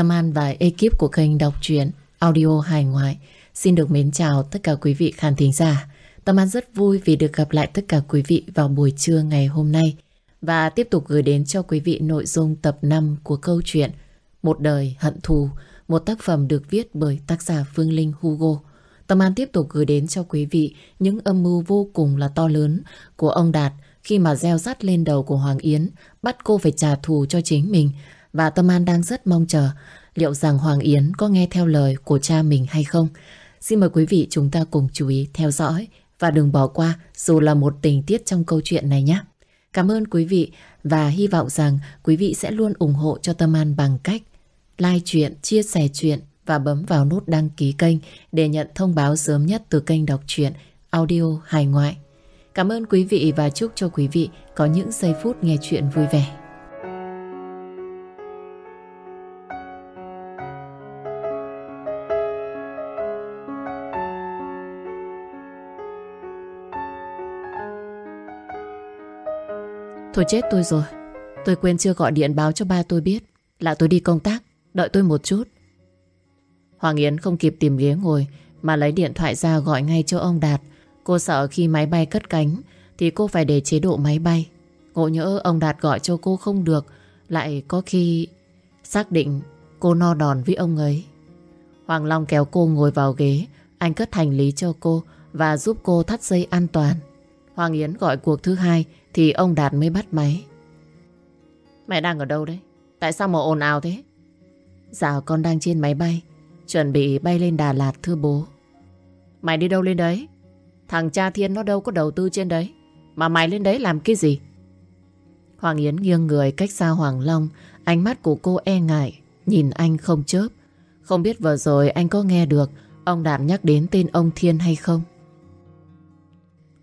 Tâm An và ekip của kênh đọc truyện audio hải ngoại xin được mến chào tất cả quý vị khán thính giả. Tâm An rất vui vì được gặp lại tất cả quý vị vào buổi trưa ngày hôm nay và tiếp tục gửi đến cho quý vị nội dung tập 5 của câu chuyện Một đời hận thù, một tác phẩm được viết bởi tác giả Phương Linh Hugo. Tâm An tiếp tục gửi đến cho quý vị những âm mưu vô cùng là to lớn của ông Đạt khi mà gieo rắt lên đầu của Hoàng Yến bắt cô phải trả thù cho chính mình và Tâm An đang rất mong chờ liệu rằng Hoàng Yến có nghe theo lời của cha mình hay không. Xin mời quý vị chúng ta cùng chú ý theo dõi và đừng bỏ qua dù là một tình tiết trong câu chuyện này nhé. Cảm ơn quý vị và hy vọng rằng quý vị sẽ luôn ủng hộ cho Tâm An bằng cách like chuyện, chia sẻ chuyện và bấm vào nút đăng ký kênh để nhận thông báo sớm nhất từ kênh đọc truyện audio hài ngoại. Cảm ơn quý vị và chúc cho quý vị có những giây phút nghe chuyện vui vẻ. Thôi chết tôi rồi. Tôi quên chưa gọi điện báo cho ba tôi biết là tôi đi công tác. Đợi tôi một chút. Hoàng Yến không kịp tìm ghế ngồi, mà lấy điện thoại ra gọi ngay cho ông Đạt. Cô sợ khi máy bay cất cánh, thì cô phải để chế độ máy bay. Ngộ nhỡ ông Đạt gọi cho cô không được, lại có khi xác định cô no đòn với ông ấy. Hoàng Long kéo cô ngồi vào ghế, anh cất hành lý cho cô và giúp cô thắt dây an toàn. Hoàng Yến gọi cuộc thứ hai thì ông Đạt mới bắt máy. Mẹ đang ở đâu đấy? Tại sao mà ồn ào thế? Dạ con đang trên máy bay. Chuẩn bị bay lên Đà Lạt thưa bố. Mày đi đâu lên đấy? Thằng cha Thiên nó đâu có đầu tư trên đấy. Mà mày lên đấy làm cái gì? Hoàng Yến nghiêng người cách xa Hoàng Long. Ánh mắt của cô e ngại Nhìn anh không chớp. Không biết vừa rồi anh có nghe được Ông Đạt nhắc đến tên ông Thiên hay không?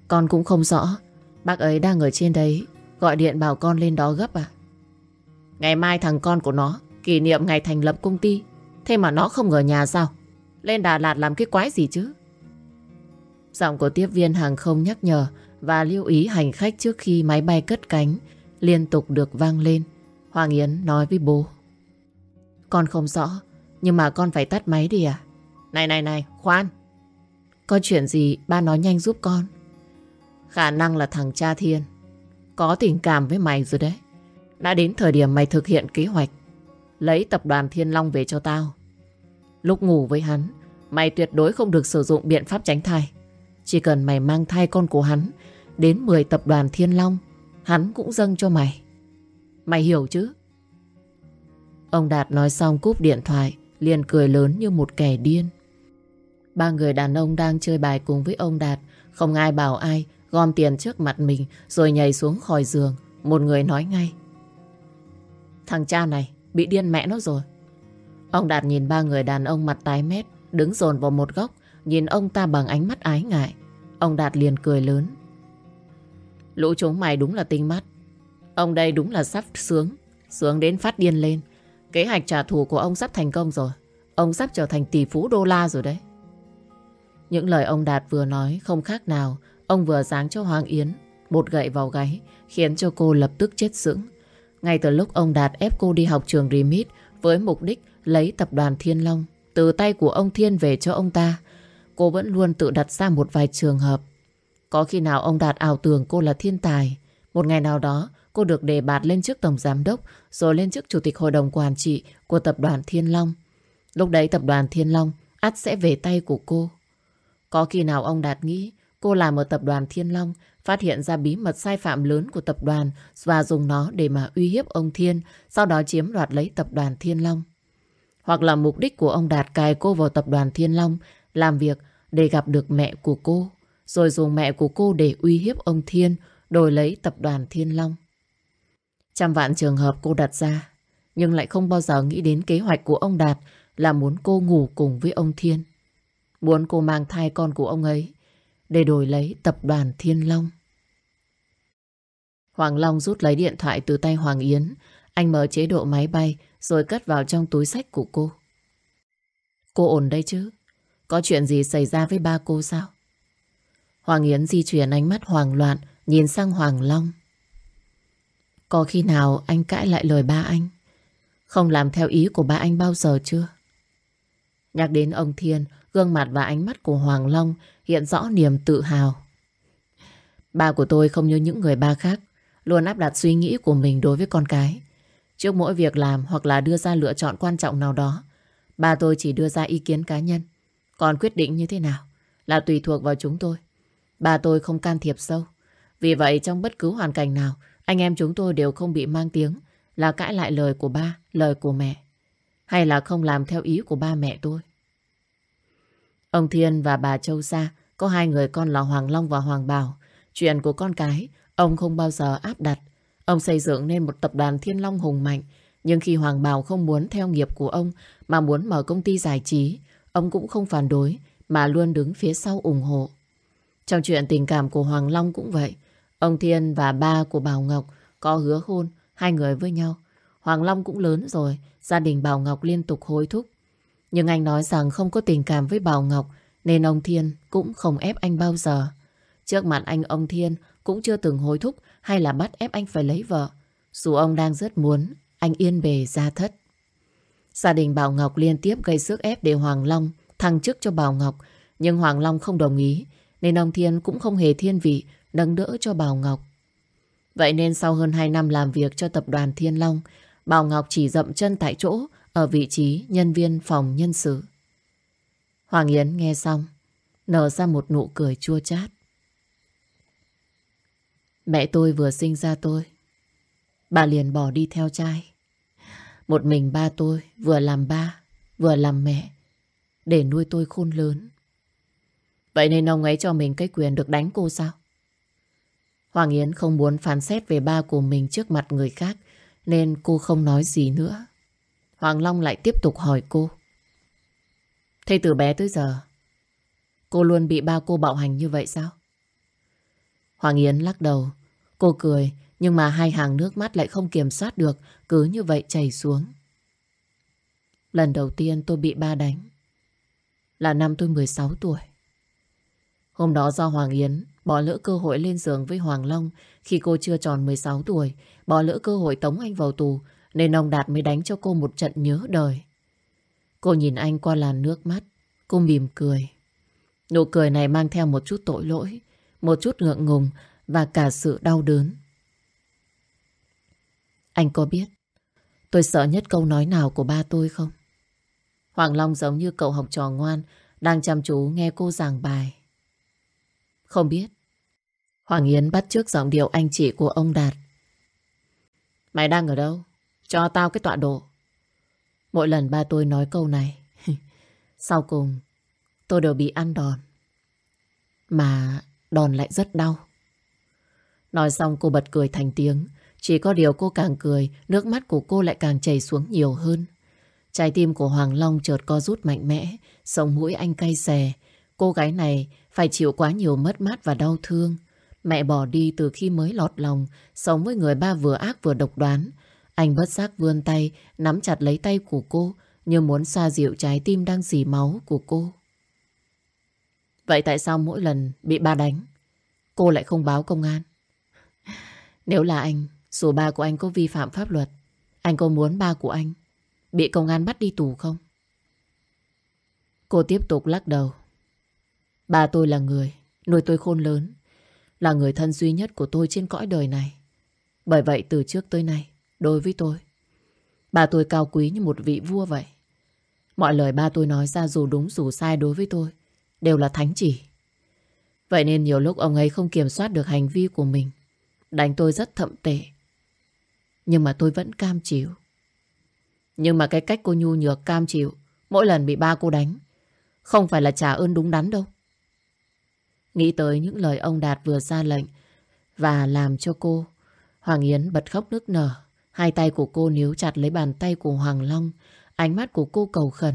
Con cũng không rõ Bác ấy đang ở trên đấy, Gọi điện bảo con lên đó gấp à Ngày mai thằng con của nó, Kỷ niệm ngày thành lập công ty, Thế mà nó không ở nhà sao? Lên Đà Lạt làm cái quái gì chứ? Giọng của tiếp viên hàng không nhắc nhở Và lưu ý hành khách trước khi máy bay cất cánh Liên tục được vang lên. Hoàng Yến nói với bố. Con không rõ, Nhưng mà con phải tắt máy đi à Này này này, khoan. Có chuyện gì ba nói nhanh giúp con. Khả năng là thằng cha Thiên. Có tình cảm với mày rồi đấy. Đã đến thời điểm mày thực hiện kế hoạch, Lấy tập đoàn Thiên Long về cho tao. Lúc ngủ với hắn, Mày tuyệt đối không được sử dụng biện pháp tránh thai. Chỉ cần mày mang thai con của hắn Đến 10 tập đoàn Thiên Long, Hắn cũng dâng cho mày. Mày hiểu chứ? Ông Đạt nói xong cúp điện thoại, liền cười lớn như một kẻ điên. Ba người đàn ông đang chơi bài cùng với ông Đạt, Không ai bảo ai Gom tiền trước mặt mình Rồi nhảy xuống khỏi giường Một người nói ngay Thằng cha này Bị điên mẹ nó rồi. Ông Đạt nhìn ba người đàn ông mặt tái mét, đứng dồn vào một góc, nhìn ông ta bằng ánh mắt ái ngại. Ông Đạt liền cười lớn. Lũ chúng mày đúng là tinh mắt. Ông đây đúng là sắp sướng, sướng đến phát điên lên. Kế hoạch trả thù của ông sắp thành công rồi. Ông sắp trở thành tỷ phú đô la rồi đấy. Những lời ông Đạt vừa nói không khác nào. Ông vừa giáng cho Hoàng Yến một gậy vào gáy, khiến cho cô lập tức chết sững. Ngay từ lúc ông Đạt ép cô đi học trường Remit với mục đích lấy tập đoàn Thiên Long từ tay của ông Thiên về cho ông ta, cô vẫn luôn tự đặt ra một vài trường hợp. Có khi nào ông Đạt ảo tưởng cô là thiên tài, một ngày nào đó cô được đề bạt lên chức tổng giám đốc rồi lên chức chủ tịch hội đồng quản trị của tập đoàn Thiên Long. Lúc đấy tập đoàn Thiên Long ắt sẽ về tay của cô. Có khi nào ông Đạt nghĩ cô làm ở tập đoàn Thiên Long phát hiện ra bí mật sai phạm lớn của tập đoàn và dùng nó để mà uy hiếp ông Thiên, sau đó chiếm đoạt lấy tập đoàn Thiên Long. Hoặc là mục đích của ông Đạt cài cô vào tập đoàn Thiên Long, làm việc để gặp được mẹ của cô, rồi dùng mẹ của cô để uy hiếp ông Thiên, đổi lấy tập đoàn Thiên Long. Trăm vạn trường hợp cô đặt ra, nhưng lại không bao giờ nghĩ đến kế hoạch của ông Đạt là muốn cô ngủ cùng với ông Thiên. Muốn cô mang thai con của ông ấy để đổi lấy tập đoàn Thiên Long. Hoàng Long rút lấy điện thoại từ tay Hoàng Yến. Anh mở chế độ máy bay rồi cất vào trong túi sách của cô. Cô ổn đây chứ? Có chuyện gì xảy ra với ba cô sao? Hoàng Yến di chuyển ánh mắt hoảng loạn nhìn sang Hoàng Long. Có khi nào anh cãi lại lời ba anh? không làm theo ý của ba anh bao giờ chưa? Nhắc đến ông Thiên, gương mặt và ánh mắt của Hoàng Long hiện rõ niềm tự hào. Ba của tôi không như những người ba khác, luôn áp đặt suy nghĩ của mình đối với con cái. Trước mỗi việc làm hoặc là đưa ra lựa chọn quan trọng nào đó, ba tôi chỉ đưa ra ý kiến cá nhân. Còn quyết định như thế nào là tùy thuộc vào chúng tôi. Ba tôi không can thiệp sâu. Vì vậy trong bất cứ hoàn cảnh nào, anh em chúng tôi đều không bị mang tiếng là cãi lại lời của ba, lời của mẹ. Hay là không làm theo ý của ba mẹ tôi. Ông Thiên và bà Châu Sa có hai người con là Hoàng Long và Hoàng Bảo. Chuyện của con cái, ông không bao giờ áp đặt. Ông xây dựng nên một tập đoàn Thiên Long hùng mạnh. Nhưng khi Hoàng Bảo không muốn theo nghiệp của ông mà muốn mở công ty giải trí, ông cũng không phản đối mà luôn đứng phía sau ủng hộ. Trong chuyện tình cảm của Hoàng Long cũng vậy. Ông Thiên và ba của Bảo Ngọc có hứa hôn hai người với nhau. Hoàng Long cũng lớn rồi, gia đình Bảo Ngọc liên tục hối thúc. Nhưng anh nói rằng không có tình cảm với Bảo Ngọc nên ông Thiên cũng không ép anh bao giờ. Trước mặt anh ông Thiên cũng chưa từng hối thúc hay là bắt ép anh phải lấy vợ. Dù ông đang rất muốn anh yên bề ra thất. Gia đình Bảo Ngọc liên tiếp gây sức ép để Hoàng Long thăng chức cho Bảo Ngọc. Nhưng Hoàng Long không đồng ý nên ông Thiên cũng không hề thiên vị nâng đỡ cho Bảo Ngọc. Vậy nên sau hơn 2 năm làm việc cho tập đoàn Thiên Long, Bảo Ngọc chỉ dậm chân tại chỗ ở vị trí nhân viên phòng nhân sự. Hoàng Yến nghe xong, nở ra một nụ cười chua chát. Mẹ tôi vừa sinh ra tôi, bà liền bỏ đi theo trai. Một mình ba tôi vừa làm ba, vừa làm mẹ, để nuôi tôi khôn lớn. Vậy nên ông ấy cho mình cái quyền được đánh cô sao? Hoàng Yến không muốn phán xét về ba của mình trước mặt người khác, nên cô không nói gì nữa. Hoàng Long lại tiếp tục hỏi cô. Thế từ bé tới giờ, cô luôn bị ba cô bạo hành như vậy sao? Hoàng Yến lắc đầu. Cô cười, nhưng mà hai hàng nước mắt lại không kiểm soát được, cứ như vậy chảy xuống. Lần đầu tiên tôi bị ba đánh là năm tôi 16 tuổi. Hôm đó do Hoàng Yến bỏ lỡ cơ hội lên giường với Hoàng Long khi cô chưa tròn 16 tuổi, bỏ lỡ cơ hội tống anh vào tù, nên ông Đạt mới đánh cho cô một trận nhớ đời. Cô nhìn anh qua làn nước mắt, cô mỉm cười. Nụ cười này mang theo một chút tội lỗi, một chút ngượng ngùng và cả sự đau đớn. Anh có biết tôi sợ nhất câu nói nào của ba tôi không? Hoàng Long giống như cậu học trò ngoan đang chăm chú nghe cô giảng bài. Không biết. Hoàng Yến bắt trước giọng điệu anh chị của ông Đạt. Mày đang ở đâu? Cho tao cái tọa độ. Mỗi lần ba tôi nói câu này, sau cùng tôi đều bị ăn đòn. Mà đòn lại rất đau. Nói xong cô bật cười thành tiếng. Chỉ có điều cô càng cười, nước mắt của cô lại càng chảy xuống nhiều hơn. Trái tim của Hoàng Long chợt co rút mạnh mẽ, sống mũi anh cay xè. Cô gái này phải chịu quá nhiều mất mát và đau thương. Mẹ bỏ đi từ khi mới lọt lòng, sống với người ba vừa ác vừa độc đoán. Anh bất giác vươn tay, nắm chặt lấy tay của cô, như muốn xoa dịu trái tim đang dì máu của cô. Vậy tại sao mỗi lần bị ba đánh, cô lại không báo công an? Nếu là anh, dù ba của anh có vi phạm pháp luật, anh có muốn ba của anh bị công an bắt đi tù không? Cô tiếp tục lắc đầu. Ba tôi là người nuôi tôi khôn lớn, là người thân duy nhất của tôi trên cõi đời này. Bởi vậy từ trước tới nay, đối với tôi, ba tôi cao quý như một vị vua vậy. Mọi lời ba tôi nói ra dù đúng dù sai đối với tôi, đều là thánh chỉ. Vậy nên nhiều lúc ông ấy không kiểm soát được hành vi của mình. Đánh tôi rất thậm tệ. Nhưng mà tôi vẫn cam chịu. Nhưng mà cái cách cô nhu nhược cam chịu mỗi lần bị ba cô đánh không phải là trả ơn đúng đắn đâu. Nghĩ tới những lời ông Đạt vừa ra lệnh và làm cho cô, Hoàng Yến bật khóc nức nở. Hai tay của cô níu chặt lấy bàn tay của Hoàng Long, ánh mắt của cô cầu khẩn.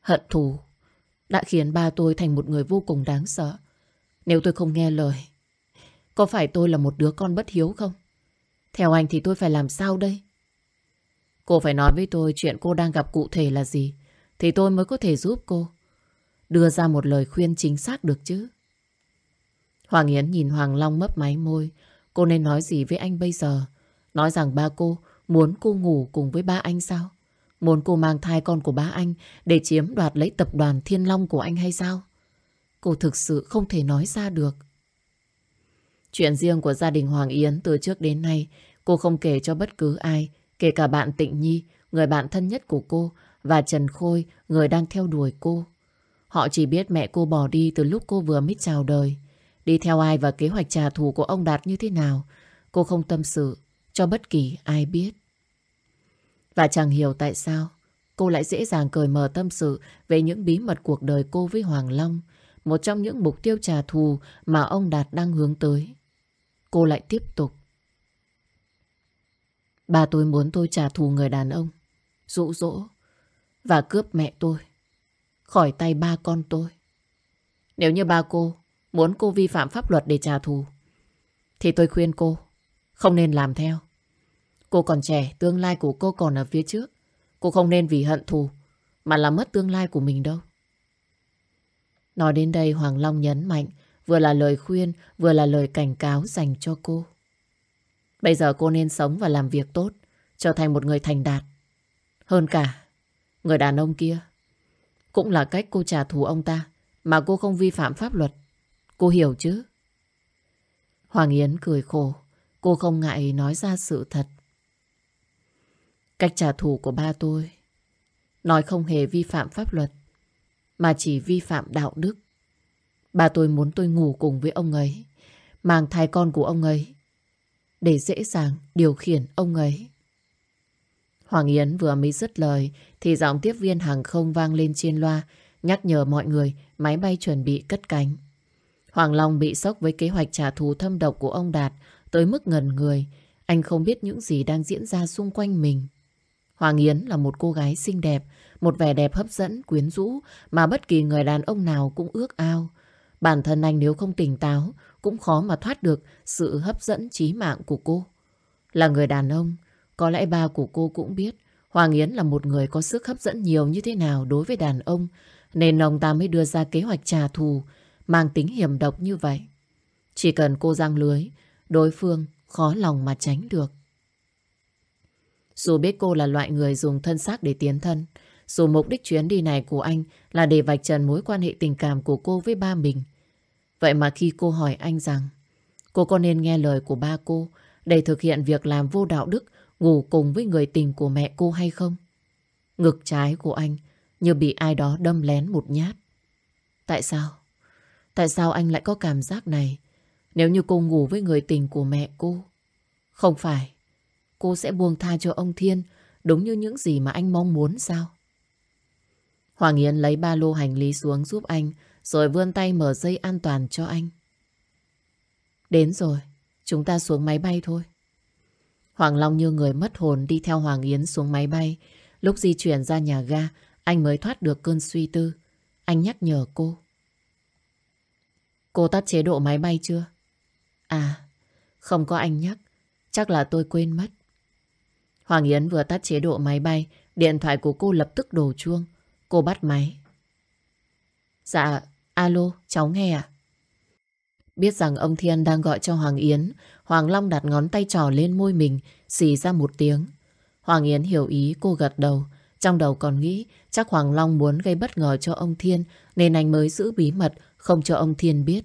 Hận thù đã khiến ba tôi thành một người vô cùng đáng sợ. Nếu tôi không nghe lời, có phải tôi là một đứa con bất hiếu không? Theo anh thì tôi phải làm sao đây? Cô phải nói với tôi chuyện cô đang gặp cụ thể là gì, thì tôi mới có thể giúp cô. Đưa ra một lời khuyên chính xác được chứ. Hoàng Yến nhìn Hoàng Long mấp máy môi. Cô nên nói gì với anh bây giờ? Nói rằng ba cô Muốn cô ngủ cùng với ba anh sao? Muốn cô mang thai con của ba anh để chiếm đoạt lấy tập đoàn Thiên Long của anh hay sao? Cô thực sự không thể nói ra được. Chuyện riêng của gia đình Hoàng Yến từ trước đến nay cô không kể cho bất cứ ai, kể cả bạn Tịnh Nhi, người bạn thân nhất của cô và Trần Khôi, người đang theo đuổi cô. Họ chỉ biết mẹ cô bỏ đi từ lúc cô vừa mới chào đời. Đi theo ai và kế hoạch trả thù của ông Đạt như thế nào, cô không tâm sự cho bất kỳ ai biết. Và chẳng hiểu tại sao cô lại dễ dàng cởi mở tâm sự về những bí mật cuộc đời cô với Hoàng Long, một trong những mục tiêu trả thù mà ông Đạt đang hướng tới. Cô lại tiếp tục. Bà tôi muốn tôi trả thù người đàn ông, dụ dỗ và cướp mẹ tôi khỏi tay ba con tôi. Nếu như ba cô muốn cô vi phạm pháp luật để trả thù, thì tôi khuyên cô không nên làm theo. Cô còn trẻ, tương lai của cô còn ở phía trước. Cô không nên vì hận thù mà làm mất tương lai của mình đâu. Nói đến đây Hoàng Long nhấn mạnh vừa là lời khuyên vừa là lời cảnh cáo dành cho cô. Bây giờ cô nên sống và làm việc tốt trở thành một người thành đạt. Hơn cả, người đàn ông kia cũng là cách cô trả thù ông ta mà cô không vi phạm pháp luật. Cô hiểu chứ? Hoàng Yến cười khổ. Cô không ngại nói ra sự thật. Cách trả thù của ba tôi nói không hề vi phạm pháp luật, mà chỉ vi phạm đạo đức. Ba tôi muốn tôi ngủ cùng với ông ấy, mang thai con của ông ấy, để dễ dàng điều khiển ông ấy. Hoàng Yến vừa mới dứt lời, thì giọng tiếp viên hàng không vang lên trên loa, nhắc nhở mọi người máy bay chuẩn bị cất cánh. Hoàng Long bị sốc với kế hoạch trả thù thâm độc của ông Đạt tới mức ngần người. Anh không biết những gì đang diễn ra xung quanh mình. Hoàng Yến là một cô gái xinh đẹp, một vẻ đẹp hấp dẫn, quyến rũ mà bất kỳ người đàn ông nào cũng ước ao. Bản thân anh nếu không tỉnh táo cũng khó mà thoát được sự hấp dẫn trí mạng của cô. Là người đàn ông, có lẽ ba của cô cũng biết Hoàng Yến là một người có sức hấp dẫn nhiều như thế nào đối với đàn ông nên ông ta mới đưa ra kế hoạch trả thù mang tính hiểm độc như vậy. Chỉ cần cô răng lưới, đối phương khó lòng mà tránh được. Dù biết cô là loại người dùng thân xác để tiến thân, dù mục đích chuyến đi này của anh là để vạch trần mối quan hệ tình cảm của cô với ba mình. Vậy mà khi cô hỏi anh rằng cô có nên nghe lời của ba cô để thực hiện việc làm vô đạo đức ngủ cùng với người tình của mẹ cô hay không? Ngực trái của anh như bị ai đó đâm lén một nhát. Tại sao? Tại sao anh lại có cảm giác này nếu như cô ngủ với người tình của mẹ cô? Không phải cô sẽ buông tha cho ông Thiên đúng như những gì mà anh mong muốn sao? Hoàng Yến lấy ba lô hành lý xuống giúp anh rồi vươn tay mở dây an toàn cho anh. Đến rồi, chúng ta xuống máy bay thôi. Hoàng Long như người mất hồn đi theo Hoàng Yến xuống máy bay. Lúc di chuyển ra nhà ga, anh mới thoát được cơn suy tư. Anh nhắc nhở cô. Cô tắt chế độ máy bay chưa? À, không có anh nhắc. Chắc là tôi quên mất. Hoàng Yến vừa tắt chế độ máy bay, điện thoại của cô lập tức đổ chuông. Cô bắt máy. Dạ, alo, cháu nghe à? Biết rằng ông Thiên đang gọi cho Hoàng Yến, Hoàng Long đặt ngón tay trỏ lên môi mình, xì ra một tiếng. Hoàng Yến hiểu ý cô gật đầu, trong đầu còn nghĩ chắc Hoàng Long muốn gây bất ngờ cho ông Thiên nên anh mới giữ bí mật không cho ông Thiên biết.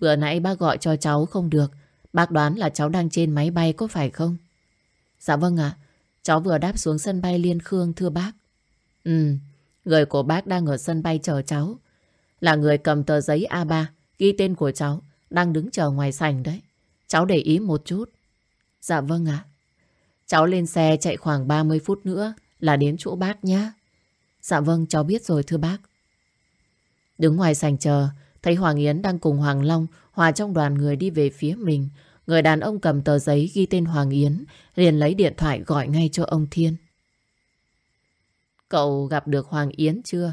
Vừa nãy bác gọi cho cháu không được, bác đoán là cháu đang trên máy bay có phải không? Dạ vâng ạ, cháu vừa đáp xuống sân bay Liên Khương thưa bác. Ừ, người của bác đang ở sân bay chờ cháu. Là người cầm tờ giấy A3 ghi tên của cháu đang đứng chờ ngoài sảnh đấy. Cháu để ý một chút. Dạ vâng ạ. Cháu lên xe chạy khoảng 30 phút nữa là đến chỗ bác nhé. Dạ vâng, cháu biết rồi thưa bác. Đứng ngoài sảnh chờ, thấy Hoàng Yến đang cùng Hoàng Long hòa trong đoàn người đi về phía mình. Người đàn ông cầm tờ giấy ghi tên Hoàng Yến, liền lấy điện thoại gọi ngay cho ông Thiên. Cậu gặp được Hoàng Yến chưa?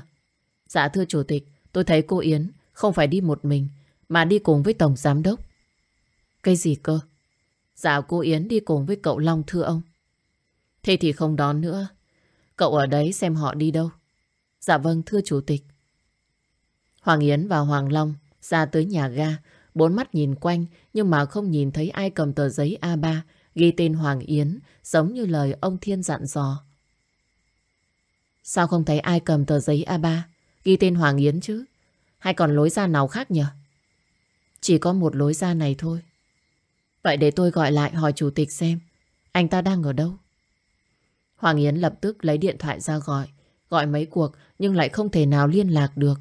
Dạ thưa chủ tịch, tôi thấy cô Yến không phải đi một mình, mà đi cùng với Tổng Giám Đốc. Cái gì cơ? Dạ cô Yến đi cùng với cậu Long thưa ông. Thế thì không đón nữa. Cậu ở đấy xem họ đi đâu. Dạ vâng thưa chủ tịch. Hoàng Yến và Hoàng Long ra tới nhà ga, bốn mắt nhìn quanh nhưng mà không nhìn thấy ai cầm tờ giấy A3 Ghi tên Hoàng Yến giống như lời ông Thiên dặn dò. Sao không thấy ai cầm tờ giấy A3 ghi tên Hoàng Yến chứ? Hay còn lối ra nào khác nhỉ? Chỉ có một lối ra này thôi. Vậy để tôi gọi lại hỏi chủ tịch xem anh ta đang ở đâu. Hoàng Yến lập tức lấy điện thoại ra gọi. Gọi mấy cuộc nhưng lại không thể nào liên lạc được.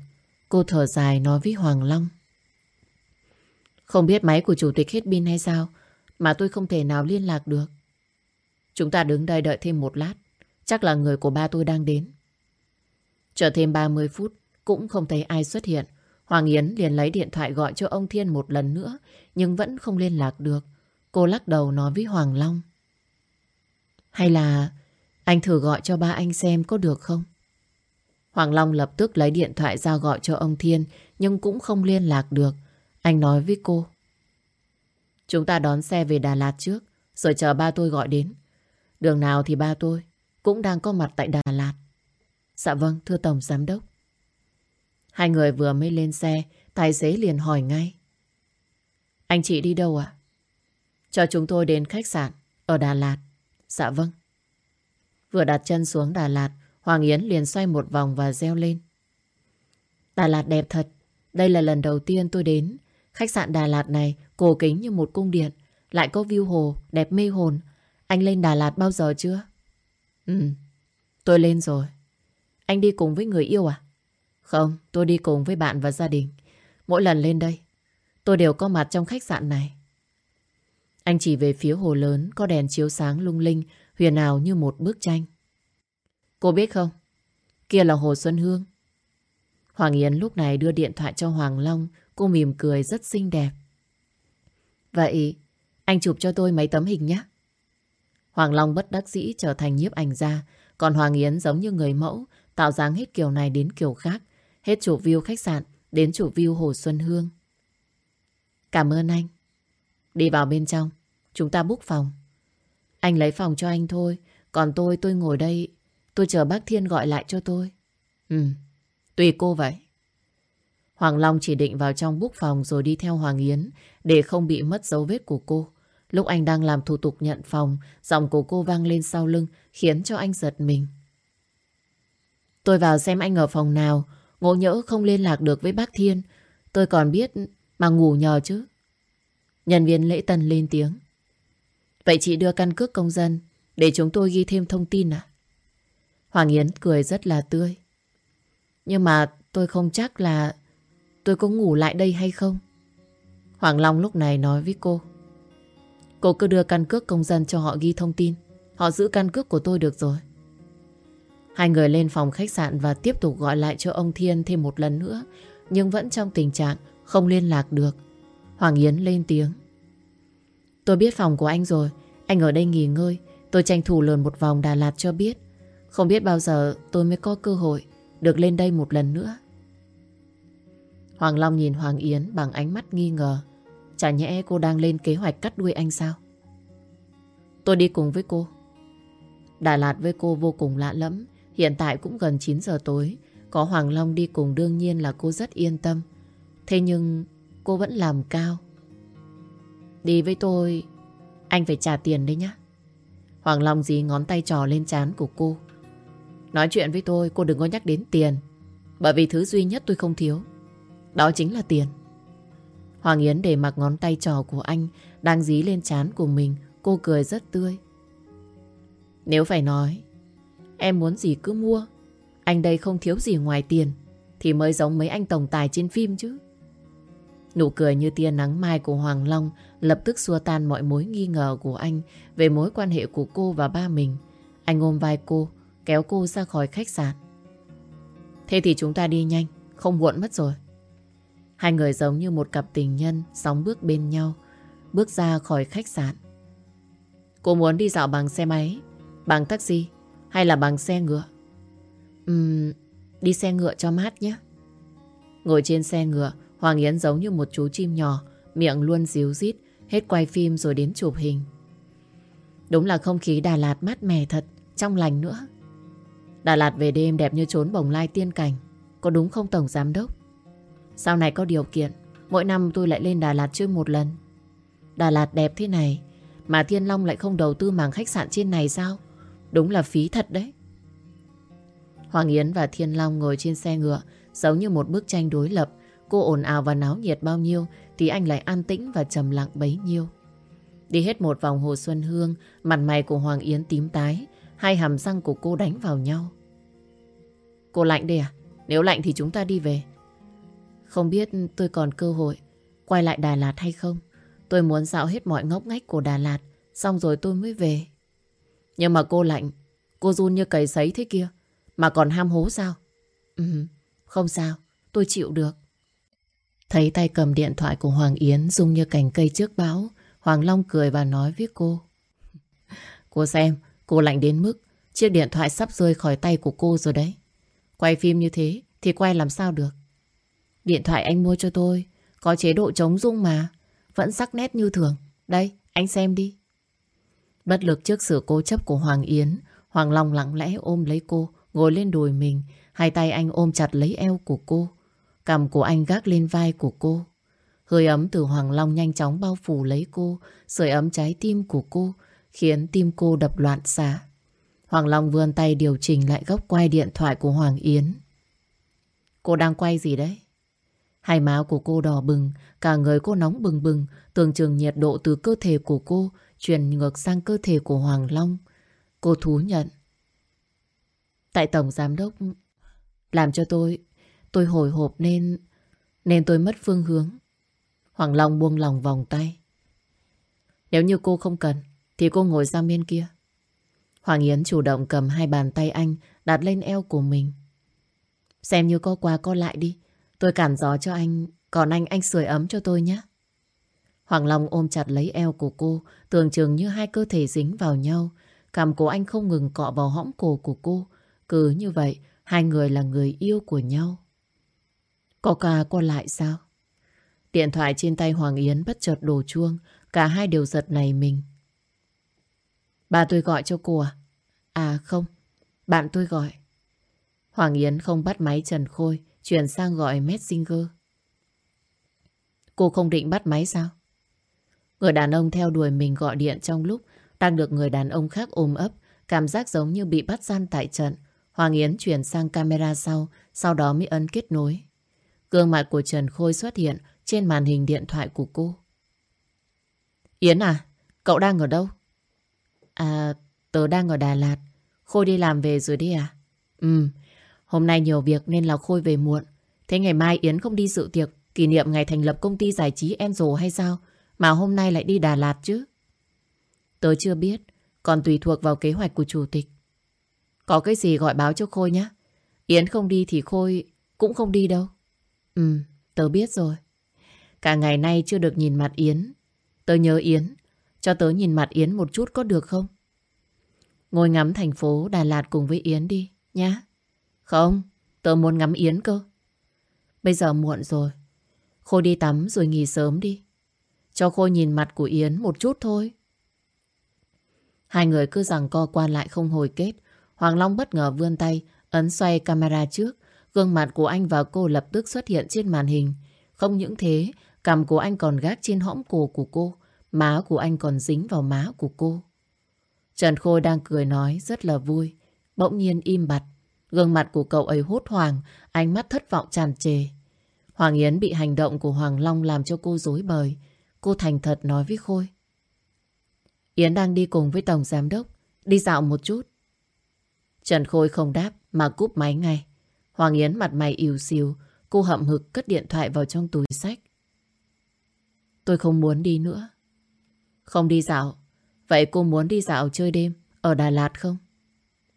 Cô thở dài nói với Hoàng Long. Không biết máy của chủ tịch hết pin hay sao, mà tôi không thể nào liên lạc được. Chúng ta đứng đây đợi thêm một lát. Chắc là người của ba tôi đang đến. Chờ thêm 30 phút, cũng không thấy ai xuất hiện. Hoàng Yến liền lấy điện thoại gọi cho ông Thiên một lần nữa, nhưng vẫn không liên lạc được. Cô lắc đầu nói với Hoàng Long. Hay là anh thử gọi cho ba anh xem có được không? Hoàng Long lập tức lấy điện thoại ra gọi cho ông Thiên nhưng cũng không liên lạc được. Anh nói với cô. Chúng ta đón xe về Đà Lạt trước rồi chờ ba tôi gọi đến. Đường nào thì ba tôi cũng đang có mặt tại Đà Lạt. Dạ vâng, thưa Tổng Giám Đốc. Hai người vừa mới lên xe, tài xế liền hỏi ngay. Anh chị đi đâu ạ? Cho chúng tôi đến khách sạn ở Đà Lạt. Dạ vâng. Vừa đặt chân xuống Đà Lạt, Hoàng Yến liền xoay một vòng và reo lên. Đà Lạt đẹp thật. Đây là lần đầu tiên tôi đến. Khách sạn Đà Lạt này cổ kính như một cung điện. Lại có view hồ, đẹp mê hồn. Anh lên Đà Lạt bao giờ chưa? Ừ, tôi lên rồi. Anh đi cùng với người yêu à? Không, tôi đi cùng với bạn và gia đình. Mỗi lần lên đây, tôi đều có mặt trong khách sạn này. Anh chỉ về phía hồ lớn có đèn chiếu sáng lung linh, huyền ảo như một bức tranh. Cô biết không? Kia là Hồ Xuân Hương. Hoàng Yến lúc này đưa điện thoại cho Hoàng Long, cô mỉm cười rất xinh đẹp. Vậy, anh chụp cho tôi mấy tấm hình nhé. Hoàng Long bất đắc dĩ trở thành nhiếp ảnh gia, còn Hoàng Yến giống như người mẫu, tạo dáng hết kiểu này đến kiểu khác, hết chụp view khách sạn đến chụp view Hồ Xuân Hương. Cảm ơn anh. Đi vào bên trong, chúng ta book phòng. Anh lấy phòng cho anh thôi, còn tôi tôi ngồi đây, tôi chờ bác Thiên gọi lại cho tôi. Ừ, tùy cô vậy. Hoàng Long chỉ định vào trong búc phòng rồi đi theo Hoàng Yến để không bị mất dấu vết của cô. Lúc anh đang làm thủ tục nhận phòng, giọng của cô vang lên sau lưng khiến cho anh giật mình. Tôi vào xem anh ở phòng nào, ngộ nhỡ không liên lạc được với bác Thiên. Tôi còn biết mà ngủ nhờ chứ. Nhân viên lễ tân lên tiếng. Vậy chị đưa căn cước công dân để chúng tôi ghi thêm thông tin à? Hoàng Yến cười rất là tươi. Nhưng mà tôi không chắc là tôi có ngủ lại đây hay không. Hoàng Long lúc này nói với cô. Cô cứ đưa căn cước công dân cho họ ghi thông tin. Họ giữ căn cước của tôi được rồi. Hai người lên phòng khách sạn và tiếp tục gọi lại cho ông Thiên thêm một lần nữa. Nhưng vẫn trong tình trạng không liên lạc được. Hoàng Yến lên tiếng. Tôi biết phòng của anh rồi. Anh ở đây nghỉ ngơi. Tôi tranh thủ lượn một vòng Đà Lạt cho biết. Không biết bao giờ tôi mới có cơ hội được lên đây một lần nữa. Hoàng Long nhìn Hoàng Yến bằng ánh mắt nghi ngờ. Chả nhẽ cô đang lên kế hoạch cắt đuôi anh sao? Tôi đi cùng với cô. Đà Lạt với cô vô cùng lạ lẫm. Hiện tại cũng gần 9 giờ tối. Có Hoàng Long đi cùng đương nhiên là cô rất yên tâm. Thế nhưng cô vẫn làm cao. Đi với tôi, anh phải trả tiền đấy nhá. Hoàng Long dí ngón tay trò lên chán của cô. Nói chuyện với tôi, cô đừng có nhắc đến tiền. Bởi vì thứ duy nhất tôi không thiếu. Đó chính là tiền. Hoàng Yến để mặc ngón tay trò của anh đang dí lên trán của mình. Cô cười rất tươi. Nếu phải nói, em muốn gì cứ mua. Anh đây không thiếu gì ngoài tiền. Thì mới giống mấy anh tổng tài trên phim chứ. Nụ cười như tia nắng mai của Hoàng Long lập tức xua tan mọi mối nghi ngờ của anh về mối quan hệ của cô và ba mình. Anh ôm vai cô, kéo cô ra khỏi khách sạn. Thế thì chúng ta đi nhanh, không muộn mất rồi. Hai người giống như một cặp tình nhân sóng bước bên nhau, bước ra khỏi khách sạn. Cô muốn đi dạo bằng xe máy, bằng taxi hay là bằng xe ngựa? Ừm, đi xe ngựa cho mát nhé. Ngồi trên xe ngựa, Hoàng Yến giống như một chú chim nhỏ, miệng luôn díu dít, hết quay phim rồi đến chụp hình. Đúng là không khí Đà Lạt mát mẻ thật, trong lành nữa. Đà Lạt về đêm đẹp như trốn bồng lai tiên cảnh, có đúng không Tổng Giám Đốc? Sau này có điều kiện, mỗi năm tôi lại lên Đà Lạt chơi một lần. Đà Lạt đẹp thế này, Mà Thiên Long lại không đầu tư mảng khách sạn trên này sao? Đúng là phí thật đấy. Hoàng Yến và Thiên Long ngồi trên xe ngựa giống như một bức tranh đối lập. Cô ồn ào và náo nhiệt bao nhiêu thì anh lại an tĩnh và trầm lặng bấy nhiêu. Đi hết một vòng hồ Xuân Hương, mặt mày của Hoàng Yến tím tái, hai hàm răng của cô đánh vào nhau. Cô lạnh đi à? Nếu lạnh thì chúng ta đi về. Không biết tôi còn cơ hội quay lại Đà Lạt hay không? Tôi muốn dạo hết mọi ngóc ngách của Đà Lạt, xong rồi tôi mới về. Nhưng mà cô lạnh, cô run như cầy sấy thế kia, mà còn ham hố sao? Ừ, không sao, tôi chịu được. Thấy tay cầm điện thoại của Hoàng Yến rung như cành cây trước bão, Hoàng Long cười và nói với cô. Cô xem, cô lạnh đến mức chiếc điện thoại sắp rơi khỏi tay của cô rồi đấy. Quay phim như thế thì quay làm sao được. Điện thoại anh mua cho tôi, có chế độ chống rung mà, vẫn sắc nét như thường. Đây, anh xem đi. Bất lực trước sự cố chấp của Hoàng Yến, Hoàng Long lặng lẽ ôm lấy cô, ngồi lên đùi mình, hai tay anh ôm chặt lấy eo của cô. Cầm của anh gác lên vai của cô. Hơi ấm từ Hoàng Long nhanh chóng bao phủ lấy cô, sưởi ấm trái tim của cô, khiến tim cô đập loạn xạ. Hoàng Long vươn tay điều chỉnh lại góc quay điện thoại của Hoàng Yến. Cô đang quay gì đấy? Hai má của cô đỏ bừng, cả người cô nóng bừng bừng, tưởng chừng nhiệt độ từ cơ thể của cô truyền ngược sang cơ thể của Hoàng Long. Cô thú nhận. Tại Tổng Giám Đốc làm cho tôi, tôi hồi hộp nên, nên tôi mất phương hướng. Hoàng Long buông lòng vòng tay. Nếu như cô không cần, thì cô ngồi sang bên kia. Hoàng Yến chủ động cầm hai bàn tay anh đặt lên eo của mình. Xem như có qua có lại đi. Tôi cản gió cho anh, còn anh anh sưởi ấm cho tôi nhé. Hoàng Long ôm chặt lấy eo của cô, tưởng chừng như hai cơ thể dính vào nhau. Cảm của anh không ngừng cọ vào hõm cổ của cô. Cứ như vậy, hai người là người yêu của nhau. Có ca có lại sao? Điện thoại trên tay Hoàng Yến bất chợt đổ chuông, cả hai đều giật này mình. Bà tôi gọi cho cô à? À không, bạn tôi gọi. Hoàng Yến không bắt máy Trần Khôi, chuyển sang gọi Messenger. Cô không định bắt máy sao? Người đàn ông theo đuổi mình gọi điện trong lúc đang được người đàn ông khác ôm ấp, cảm giác giống như bị bắt gian tại trận. Hoàng Yến chuyển sang camera sau, sau đó mới ấn kết nối. Gương mặt của Trần Khôi xuất hiện trên màn hình điện thoại của cô. Yến à, cậu đang ở đâu? À, tớ đang ở Đà Lạt. Khôi đi làm về rồi đi à? Ừ, hôm nay nhiều việc nên là Khôi về muộn. Thế ngày mai Yến không đi dự tiệc kỷ niệm ngày thành lập công ty giải trí Angel hay sao? Mà hôm nay lại đi Đà Lạt chứ? Tớ chưa biết, còn tùy thuộc vào kế hoạch của chủ tịch. Có cái gì gọi báo cho Khôi nhé. Yến không đi thì Khôi cũng không đi đâu. Ừ, tớ biết rồi. Cả ngày nay chưa được nhìn mặt Yến. Tớ nhớ Yến. Cho tớ nhìn mặt Yến một chút có được không? Ngồi ngắm thành phố Đà Lạt cùng với Yến đi, nhá. Không, tớ muốn ngắm Yến cơ. Bây giờ muộn rồi. Khôi đi tắm rồi nghỉ sớm đi. Cho Khôi nhìn mặt của Yến một chút thôi. Hai người cứ rằng co qua lại không hồi kết. Hoàng Long bất ngờ vươn tay, ấn xoay camera trước. Gương mặt của anh và cô lập tức xuất hiện trên màn hình. Không những thế, cằm của anh còn gác trên hõm cổ của cô. Má của anh còn dính vào má của cô. Trần Khôi đang cười nói rất là vui. Bỗng nhiên im bặt. Gương mặt của cậu ấy hốt hoảng, ánh mắt thất vọng tràn trề. Hoàng Yến bị hành động của Hoàng Long làm cho cô dối bời. Cô thành thật nói với Khôi. Yến đang đi cùng với Tổng Giám Đốc, đi dạo một chút. Trần Khôi không đáp mà cúp máy ngay. Hoàng Yến mặt mày yếu xìu, cô hậm hực cất điện thoại vào trong túi sách. Tôi không muốn đi nữa. Không đi dạo. Vậy cô muốn đi dạo chơi đêm ở Đà Lạt không?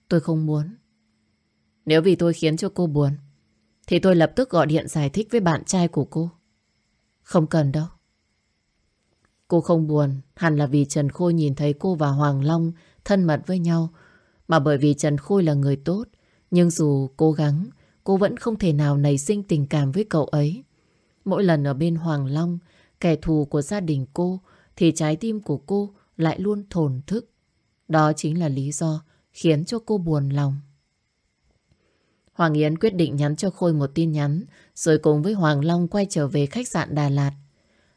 Tôi không muốn. Nếu vì tôi khiến cho cô buồn, thì tôi lập tức gọi điện giải thích với bạn trai của cô. Không cần đâu. Cô không buồn, hẳn là vì Trần Khôi nhìn thấy cô và Hoàng Long thân mật với nhau, mà bởi vì Trần Khôi là người tốt. Nhưng dù cố gắng, cô vẫn không thể nào nảy sinh tình cảm với cậu ấy. Mỗi lần ở bên Hoàng Long, kẻ thù của gia đình cô, thì trái tim của cô lại luôn thổn thức. Đó chính là lý do khiến cho cô buồn lòng. Hoàng Yến quyết định nhắn cho Khôi một tin nhắn, rồi cùng với Hoàng Long quay trở về khách sạn Đà Lạt.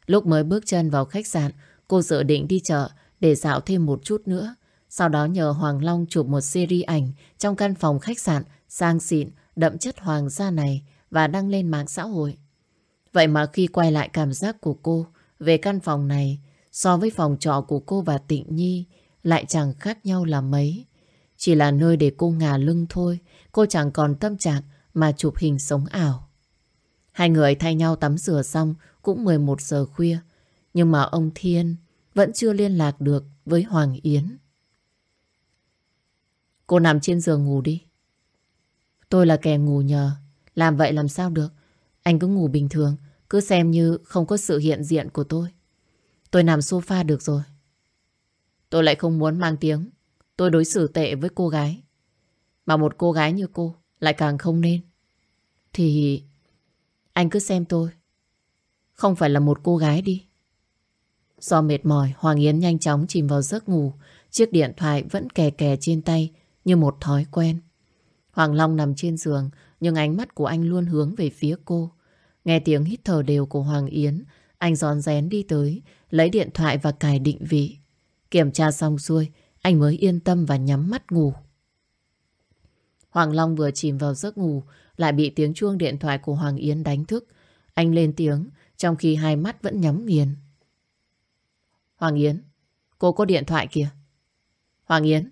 Lúc mới bước chân vào khách sạn, cô dự định đi chợ để dạo thêm một chút nữa. Sau đó nhờ Hoàng Long chụp một series ảnh trong căn phòng khách sạn sang xịn, đậm chất hoàng gia này và đăng lên mạng xã hội. Vậy mà khi quay lại cảm giác của cô về căn phòng này so với phòng trọ của cô và Tịnh Nhi lại chẳng khác nhau là mấy. Chỉ là nơi để cô ngả lưng thôi, cô chẳng còn tâm trạng mà chụp hình sống ảo. Hai người thay nhau tắm rửa xong cũng 11 giờ khuya, nhưng mà ông Thiên vẫn chưa liên lạc được với Hoàng Yến. Cô nằm trên giường ngủ đi. Tôi là kẻ ngủ nhờ, làm vậy làm sao được. Anh cứ ngủ bình thường, cứ xem như không có sự hiện diện của tôi. Tôi nằm sofa được rồi. Tôi lại không muốn mang tiếng. Tôi đối xử tệ với cô gái. Mà một cô gái như cô lại càng không nên. Thì anh cứ xem tôi. Không phải là một cô gái đi. Do mệt mỏi, Hoàng Yến nhanh chóng chìm vào giấc ngủ. Chiếc điện thoại vẫn kè kè trên tay như một thói quen. Hoàng Long nằm trên giường nhưng ánh mắt của anh luôn hướng về phía cô. Nghe tiếng hít thở đều của Hoàng Yến, anh giòn rén đi tới, lấy điện thoại và cài định vị. Kiểm tra xong xuôi, anh mới yên tâm và nhắm mắt ngủ. Hoàng Long vừa chìm vào giấc ngủ, lại bị tiếng chuông điện thoại của Hoàng Yến đánh thức. Anh lên tiếng, trong khi hai mắt vẫn nhắm nghiền. Hoàng Yến, cô có điện thoại kìa. Hoàng Yến,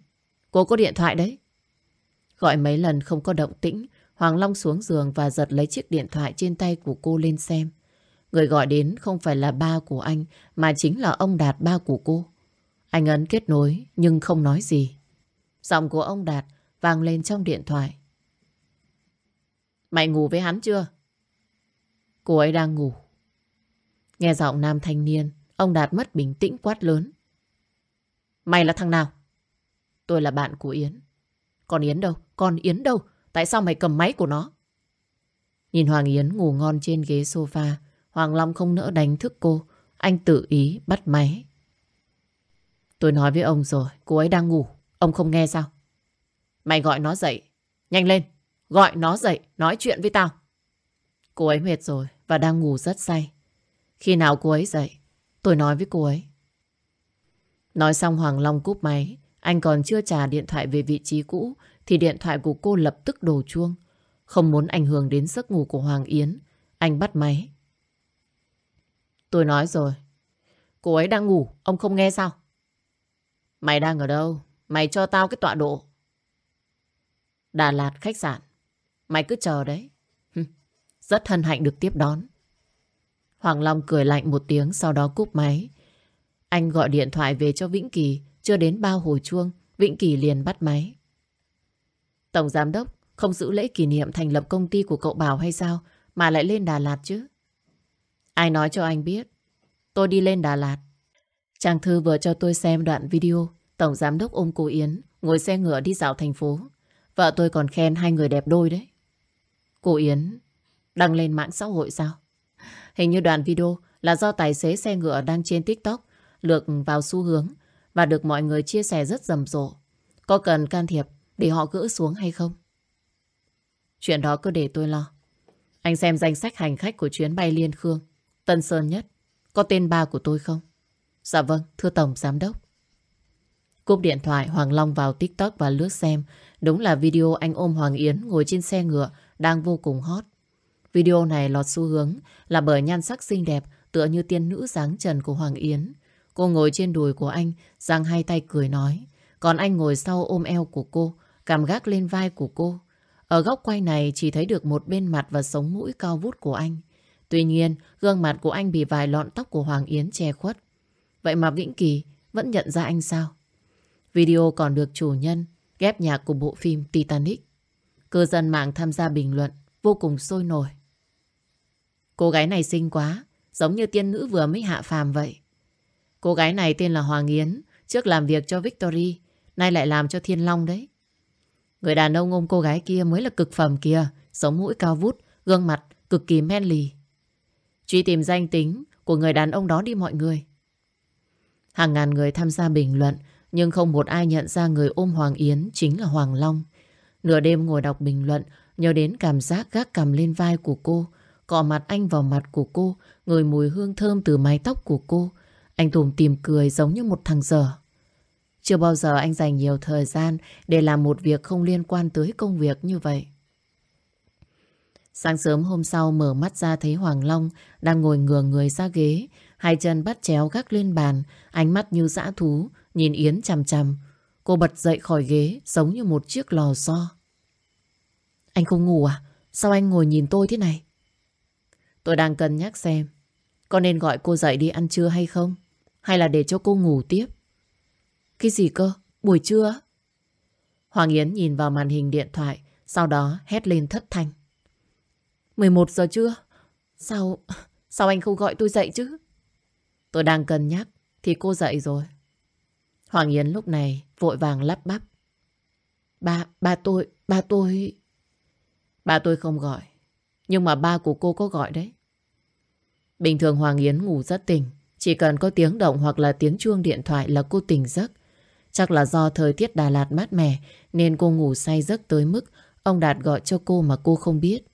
cô có điện thoại đấy. Gọi mấy lần không có động tĩnh, Hoàng Long xuống giường và giật lấy chiếc điện thoại trên tay của cô lên xem. Người gọi đến không phải là ba của anh, mà chính là ông Đạt ba của cô. Anh ấn kết nối nhưng không nói gì. Giọng của ông Đạt vang lên trong điện thoại. Mày ngủ với hắn chưa? Cô ấy đang ngủ. Nghe giọng nam thanh niên, ông Đạt mất bình tĩnh quát lớn. Mày là thằng nào? Tôi là bạn của Yến. Còn Yến đâu? Còn Yến đâu? Tại sao mày cầm máy của nó? Nhìn Hoàng Yến ngủ ngon trên ghế sofa, Hoàng Long không nỡ đánh thức cô. Anh tự ý bắt máy. Tôi nói với ông rồi, cô ấy đang ngủ. Ông không nghe sao? Mày gọi nó dậy. Nhanh lên. Gọi nó dậy, nói chuyện với tao. Cô ấy mệt rồi và đang ngủ rất say. Khi nào cô ấy dậy, tôi nói với cô ấy. Nói xong Hoàng Long cúp máy. Anh còn chưa trả điện thoại về vị trí cũ thì điện thoại của cô lập tức đổ chuông. Không muốn ảnh hưởng đến giấc ngủ của Hoàng Yến. Anh bắt máy. Tôi nói rồi. Cô ấy đang ngủ, ông không nghe sao? Mày đang ở đâu? Mày cho tao cái tọa độ. Đà Lạt khách sạn. Mày cứ chờ đấy. Rất hân hạnh được tiếp đón. Hoàng Long cười lạnh một tiếng sau đó cúp máy. Anh gọi điện thoại về cho Vĩnh Kỳ. Chưa đến bao hồi chuông, Vĩnh Kỳ liền bắt máy. Tổng Giám Đốc không giữ lễ kỷ niệm thành lập công ty của cậu Bảo hay sao mà lại lên Đà Lạt chứ? Ai nói cho anh biết? Tôi đi lên Đà Lạt. Trang Thư vừa cho tôi xem đoạn video Tổng Giám Đốc ôm cô Yến ngồi xe ngựa đi dạo thành phố. Vợ tôi còn khen hai người đẹp đôi đấy. Cô Yến đăng lên mạng xã hội sao? Hình như đoạn video là do tài xế xe ngựa đang trên TikTok lược vào xu hướng và được mọi người chia sẻ rất rầm rộ. Có cần can thiệp để họ gỡ xuống hay không? Chuyện đó cứ để tôi lo. Anh xem danh sách hành khách của chuyến bay Liên Khương, Tân Sơn Nhất. Có tên ba của tôi không? Dạ vâng, thưa Tổng Giám Đốc. Cúp điện thoại, Hoàng Long vào TikTok và lướt xem. Đúng là video anh ôm Hoàng Yến ngồi trên xe ngựa đang vô cùng hot. Video này lọt xu hướng là bởi nhan sắc xinh đẹp tựa như tiên nữ dáng trần của Hoàng Yến. Cô ngồi trên đùi của anh, giang hai tay cười nói. Còn anh ngồi sau ôm eo của cô, cảm gác lên vai của cô. Ở góc quay này chỉ thấy được một bên mặt và sống mũi cao vút của anh. Tuy nhiên, gương mặt của anh bị vài lọn tóc của Hoàng Yến che khuất. Vậy mà Vĩnh Kỳ vẫn nhận ra anh sao? Video còn được chủ nhân ghép nhạc của bộ phim Titanic. Cư dân mạng tham gia bình luận vô cùng sôi nổi. Cô gái này xinh quá, giống như tiên nữ vừa mới hạ phàm vậy. Cô gái này tên là Hoàng Yến, trước làm việc cho Victory, nay lại làm cho Thiên Long đấy. Người đàn ông ôm cô gái kia mới là cực phẩm kia, sống mũi cao vút, gương mặt cực kỳ men lì. Truy tìm danh tính của người đàn ông đó đi mọi người. Hàng ngàn người tham gia bình luận, nhưng không một ai nhận ra người ôm Hoàng Yến chính là Hoàng Long. Nửa đêm ngồi đọc bình luận, nhớ đến cảm giác gác cầm lên vai của cô, cọ mặt anh vào mặt của cô, ngửi mùi hương thơm từ mái tóc của cô, anh Tùng tìm cười giống như một thằng dở. Chưa bao giờ anh dành nhiều thời gian để làm một việc không liên quan tới công việc như vậy. Sáng sớm hôm sau mở mắt ra thấy Hoàng Long đang ngồi ngừa người ra ghế, hai chân bắt chéo gác lên bàn, ánh mắt như dã thú, nhìn Yến chằm chằm. Cô bật dậy khỏi ghế giống như một chiếc lò xo. Anh không ngủ à? Sao anh ngồi nhìn tôi thế này? Tôi đang cân nhắc xem có nên gọi cô dậy đi ăn trưa hay không? Hay là để cho cô ngủ tiếp? Cái gì cơ? Buổi trưa? Hoàng Yến nhìn vào màn hình điện thoại, sau đó hét lên thất thanh. 11 giờ trưa? Sao... Sao anh không gọi tôi dậy chứ? Tôi đang cân nhắc, thì cô dậy rồi. Hoàng Yến lúc này vội vàng lắp bắp. Ba, ba tôi, ba tôi... Ba tôi không gọi, nhưng mà ba của cô có gọi đấy. Bình thường Hoàng Yến ngủ rất tỉnh, chỉ cần có tiếng động hoặc là tiếng chuông điện thoại là cô tỉnh giấc. Chắc là do thời tiết Đà Lạt mát mẻ nên cô ngủ say giấc tới mức ông Đạt gọi cho cô mà cô không biết.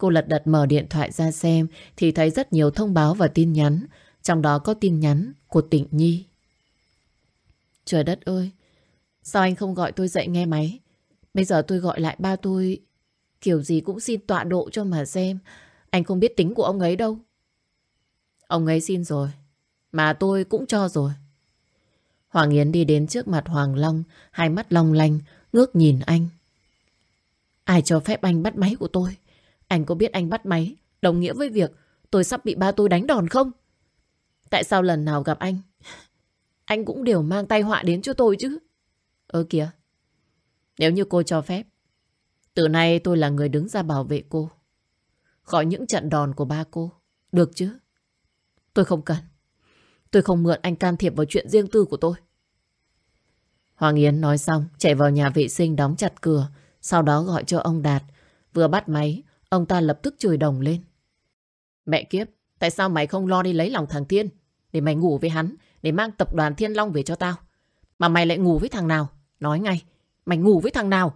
Cô lật đật mở điện thoại ra xem thì thấy rất nhiều thông báo và tin nhắn, trong đó có tin nhắn của Tịnh Nhi. Trời đất ơi, sao anh không gọi tôi dậy nghe máy? Bây giờ tôi gọi lại ba tôi, kiểu gì cũng xin tọa độ cho mà xem. Anh không biết tính của ông ấy đâu. Ông ấy xin rồi, mà tôi cũng cho rồi. Hoàng Yến đi đến trước mặt Hoàng Long, hai mắt long lanh, ngước nhìn anh. Ai cho phép anh bắt máy của tôi? Anh có biết anh bắt máy đồng nghĩa với việc tôi sắp bị ba tôi đánh đòn không? Tại sao lần nào gặp anh, anh cũng đều mang tai họa đến cho tôi chứ? Ơ kìa, nếu như cô cho phép, từ nay tôi là người đứng ra bảo vệ cô. Khỏi những trận đòn của ba cô. Được chứ? Tôi không cần. Tôi không mượn anh can thiệp vào chuyện riêng tư của tôi. Hoàng Yến nói xong, chạy vào nhà vệ sinh đóng chặt cửa, sau đó gọi cho ông Đạt. Vừa bắt máy, ông ta lập tức chửi đồng lên. Mẹ kiếp, tại sao mày không lo đi lấy lòng thằng Thiên? Để mày ngủ với hắn, để mang tập đoàn Thiên Long về cho tao. Mà mày lại ngủ với thằng nào? Nói ngay, mày ngủ với thằng nào?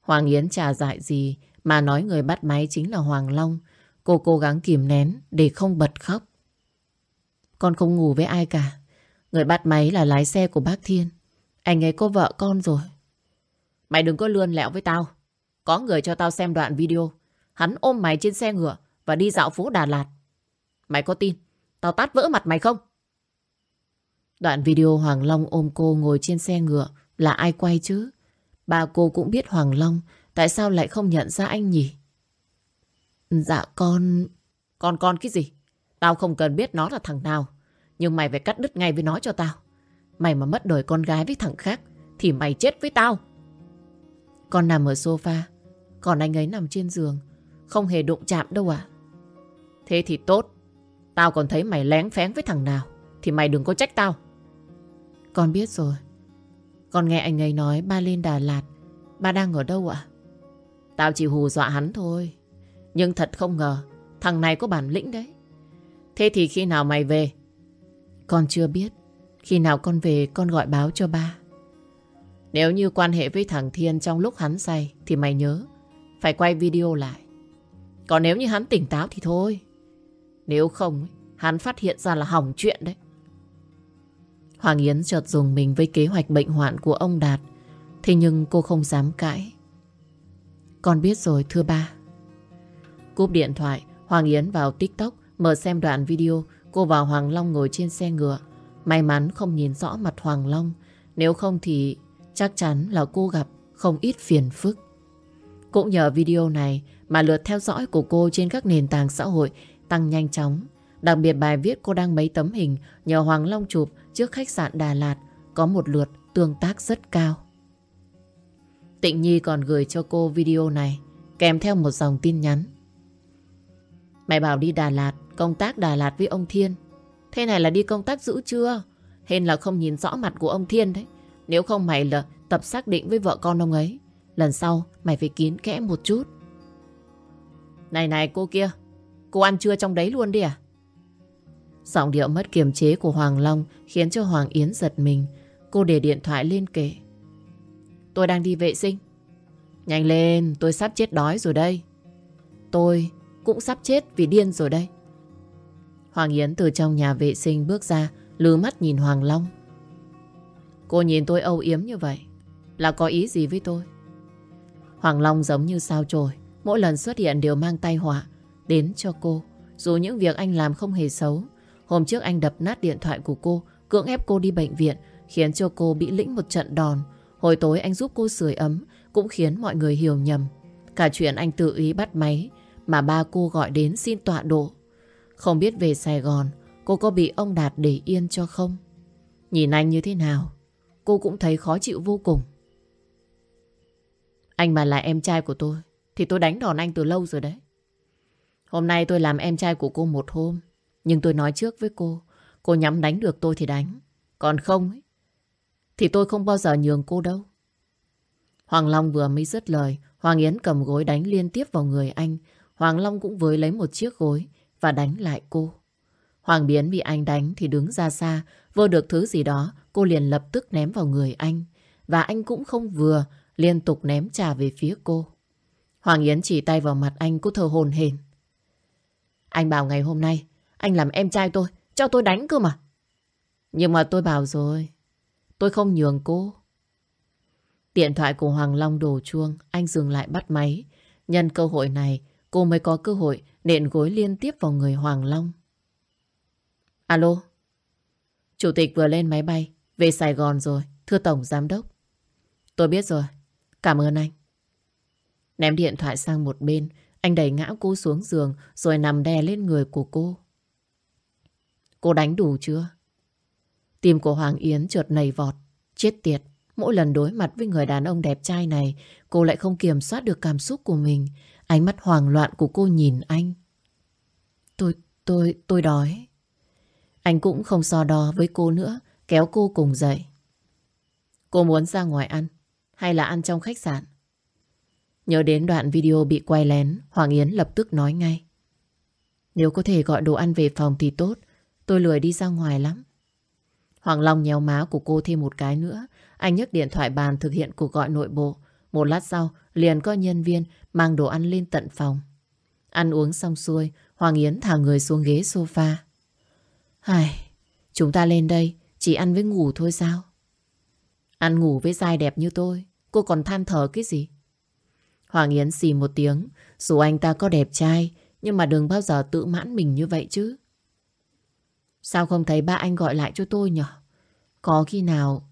Hoàng Yến trả dại gì mà nói người bắt máy chính là Hoàng Long. Cô cố gắng kìm nén để không bật khóc. Con không ngủ với ai cả. Người bắt máy là lái xe của bác Thiên. Anh ấy có vợ con rồi. Mày đừng có lươn lẹo với tao. Có người cho tao xem đoạn video. Hắn ôm mày trên xe ngựa và đi dạo phố Đà Lạt. Mày có tin tao tát vỡ mặt mày không? Đoạn video Hoàng Long ôm cô ngồi trên xe ngựa là ai quay chứ? Bà cô cũng biết Hoàng Long tại sao lại không nhận ra anh nhỉ? Dạ con... Con con cái gì? Tao không cần biết nó là thằng nào. Nhưng mày phải cắt đứt ngay với nó cho tao. Mày mà mất đời con gái với thằng khác thì mày chết với tao. Con nằm ở sofa, còn anh ấy nằm trên giường. Không hề đụng chạm đâu à. Thế thì tốt. Tao còn thấy mày lén phén với thằng nào. Thì mày đừng có trách tao. Con biết rồi. Con nghe anh ấy nói ba lên Đà Lạt. Ba đang ở đâu ạ? Tao chỉ hù dọa hắn thôi. Nhưng thật không ngờ, thằng này có bản lĩnh đấy. Thế thì khi nào mày về? Con chưa biết. Khi nào con về, con gọi báo cho ba. Nếu như quan hệ với thằng Thiên trong lúc hắn say, thì mày nhớ phải quay video lại. Còn nếu như hắn tỉnh táo thì thôi. Nếu không, hắn phát hiện ra là hỏng chuyện đấy. Hoàng Yến chợt dùng mình với kế hoạch bệnh hoạn của ông Đạt. Thế nhưng cô không dám cãi. Con biết rồi thưa ba. Cúp điện thoại, Hoàng Yến vào TikTok mở xem đoạn video cô và Hoàng Long ngồi trên xe ngựa. May mắn không nhìn rõ mặt Hoàng Long. Nếu không thì chắc chắn là cô gặp không ít phiền phức. Cũng nhờ video này mà lượt theo dõi của cô trên các nền tảng xã hội tăng nhanh chóng. Đặc biệt bài viết cô đăng mấy tấm hình nhờ Hoàng Long chụp trước khách sạn Đà Lạt có một lượt tương tác rất cao. Tịnh Nhi còn gửi cho cô video này kèm theo một dòng tin nhắn. Mày bảo đi Đà Lạt, công tác Đà Lạt với ông Thiên. Thế này là đi công tác giữ chưa? Hên là không nhìn rõ mặt của ông Thiên đấy. Nếu không mày là tập xác định với vợ con ông ấy. Lần sau mày phải kín kẽ một chút. Này này cô kia, cô ăn trưa trong đấy luôn đi à? Giọng điệu mất kiềm chế của Hoàng Long khiến cho Hoàng Yến giật mình. Cô để điện thoại lên kệ. Tôi đang đi vệ sinh. Nhanh lên, tôi sắp chết đói rồi đây. Tôi cũng sắp chết vì điên rồi đây. Hoàng Yến từ trong nhà vệ sinh bước ra, lứa mắt nhìn Hoàng Long. Cô nhìn tôi âu yếm như vậy Là có ý gì với tôi Hoàng Long giống như sao trồi Mỗi lần xuất hiện đều mang tai họa Đến cho cô. Dù những việc anh làm không hề xấu, Hôm trước anh đập nát điện thoại của cô, Cưỡng ép cô đi bệnh viện, Khiến cho cô bị lĩnh một trận đòn. Hồi tối anh giúp cô sưởi ấm, Cũng khiến mọi người hiểu nhầm. Cả chuyện anh tự ý bắt máy Mà ba cô gọi đến xin tọa độ. Không biết về Sài Gòn, Cô có bị ông Đạt để yên cho không? Nhìn anh như thế nào, Cô cũng thấy khó chịu vô cùng. Anh mà là em trai của tôi Thì tôi đánh đòn anh từ lâu rồi đấy. Hôm nay tôi làm em trai của cô một hôm Nhưng tôi nói trước với cô Cô nhắm đánh được tôi thì đánh. Còn không ấy, Thì tôi không bao giờ nhường cô đâu. Hoàng Long vừa mới dứt lời Hoàng Yến cầm gối đánh liên tiếp vào người anh. Hoàng Long cũng với lấy một chiếc gối Và đánh lại cô. Hoàng Biến bị anh đánh thì đứng ra xa Vô được thứ gì đó Cô liền lập tức ném vào người anh. Và anh cũng không vừa Liên tục ném trà về phía cô. Hoàng Yến chỉ tay vào mặt anh cứ thờ hồn hền. Anh bảo ngày hôm nay, Anh làm em trai tôi, Cho tôi đánh cơ mà. Nhưng mà tôi bảo rồi, Tôi không nhường cô. Điện thoại của Hoàng Long đổ chuông, Anh dừng lại bắt máy. Nhân cơ hội này, Cô mới có cơ hội nện gối liên tiếp vào người Hoàng Long. Alo? Chủ tịch vừa lên máy bay, Về Sài Gòn rồi, Thưa Tổng Giám Đốc. Tôi biết rồi. Cảm ơn anh. Ném điện thoại sang một bên Anh đẩy ngã cô xuống giường Rồi nằm đè lên người của cô. Cô đánh đủ chưa? Tim của Hoàng Yến chợt nảy vọt Chết tiệt. Mỗi lần đối mặt với người đàn ông đẹp trai này Cô lại không kiểm soát được cảm xúc của mình. Ánh mắt hoang loạn của cô nhìn anh. Tôi, tôi, tôi đói. Anh cũng không so đo với cô nữa, kéo cô cùng dậy. Cô muốn ra ngoài ăn, hay là ăn trong khách sạn? Nhớ đến đoạn video bị quay lén, Hoàng Yến lập tức nói ngay. Nếu có thể gọi đồ ăn về phòng thì tốt, tôi lười đi ra ngoài lắm. Hoàng Long nhéo má của cô thêm một cái nữa. Anh nhấc điện thoại bàn thực hiện cuộc gọi nội bộ. Một lát sau, liền có nhân viên mang đồ ăn lên tận phòng. Ăn uống xong xuôi, Hoàng Yến thả người xuống ghế sofa. Hài, chúng ta lên đây chỉ ăn với ngủ thôi sao? Ăn ngủ với dai đẹp như tôi, cô còn than thở cái gì? Hoàng Yến xì một tiếng, dù anh ta có đẹp trai, nhưng mà đừng bao giờ tự mãn mình như vậy chứ. Sao không thấy ba anh gọi lại cho tôi nhỉ? Có khi nào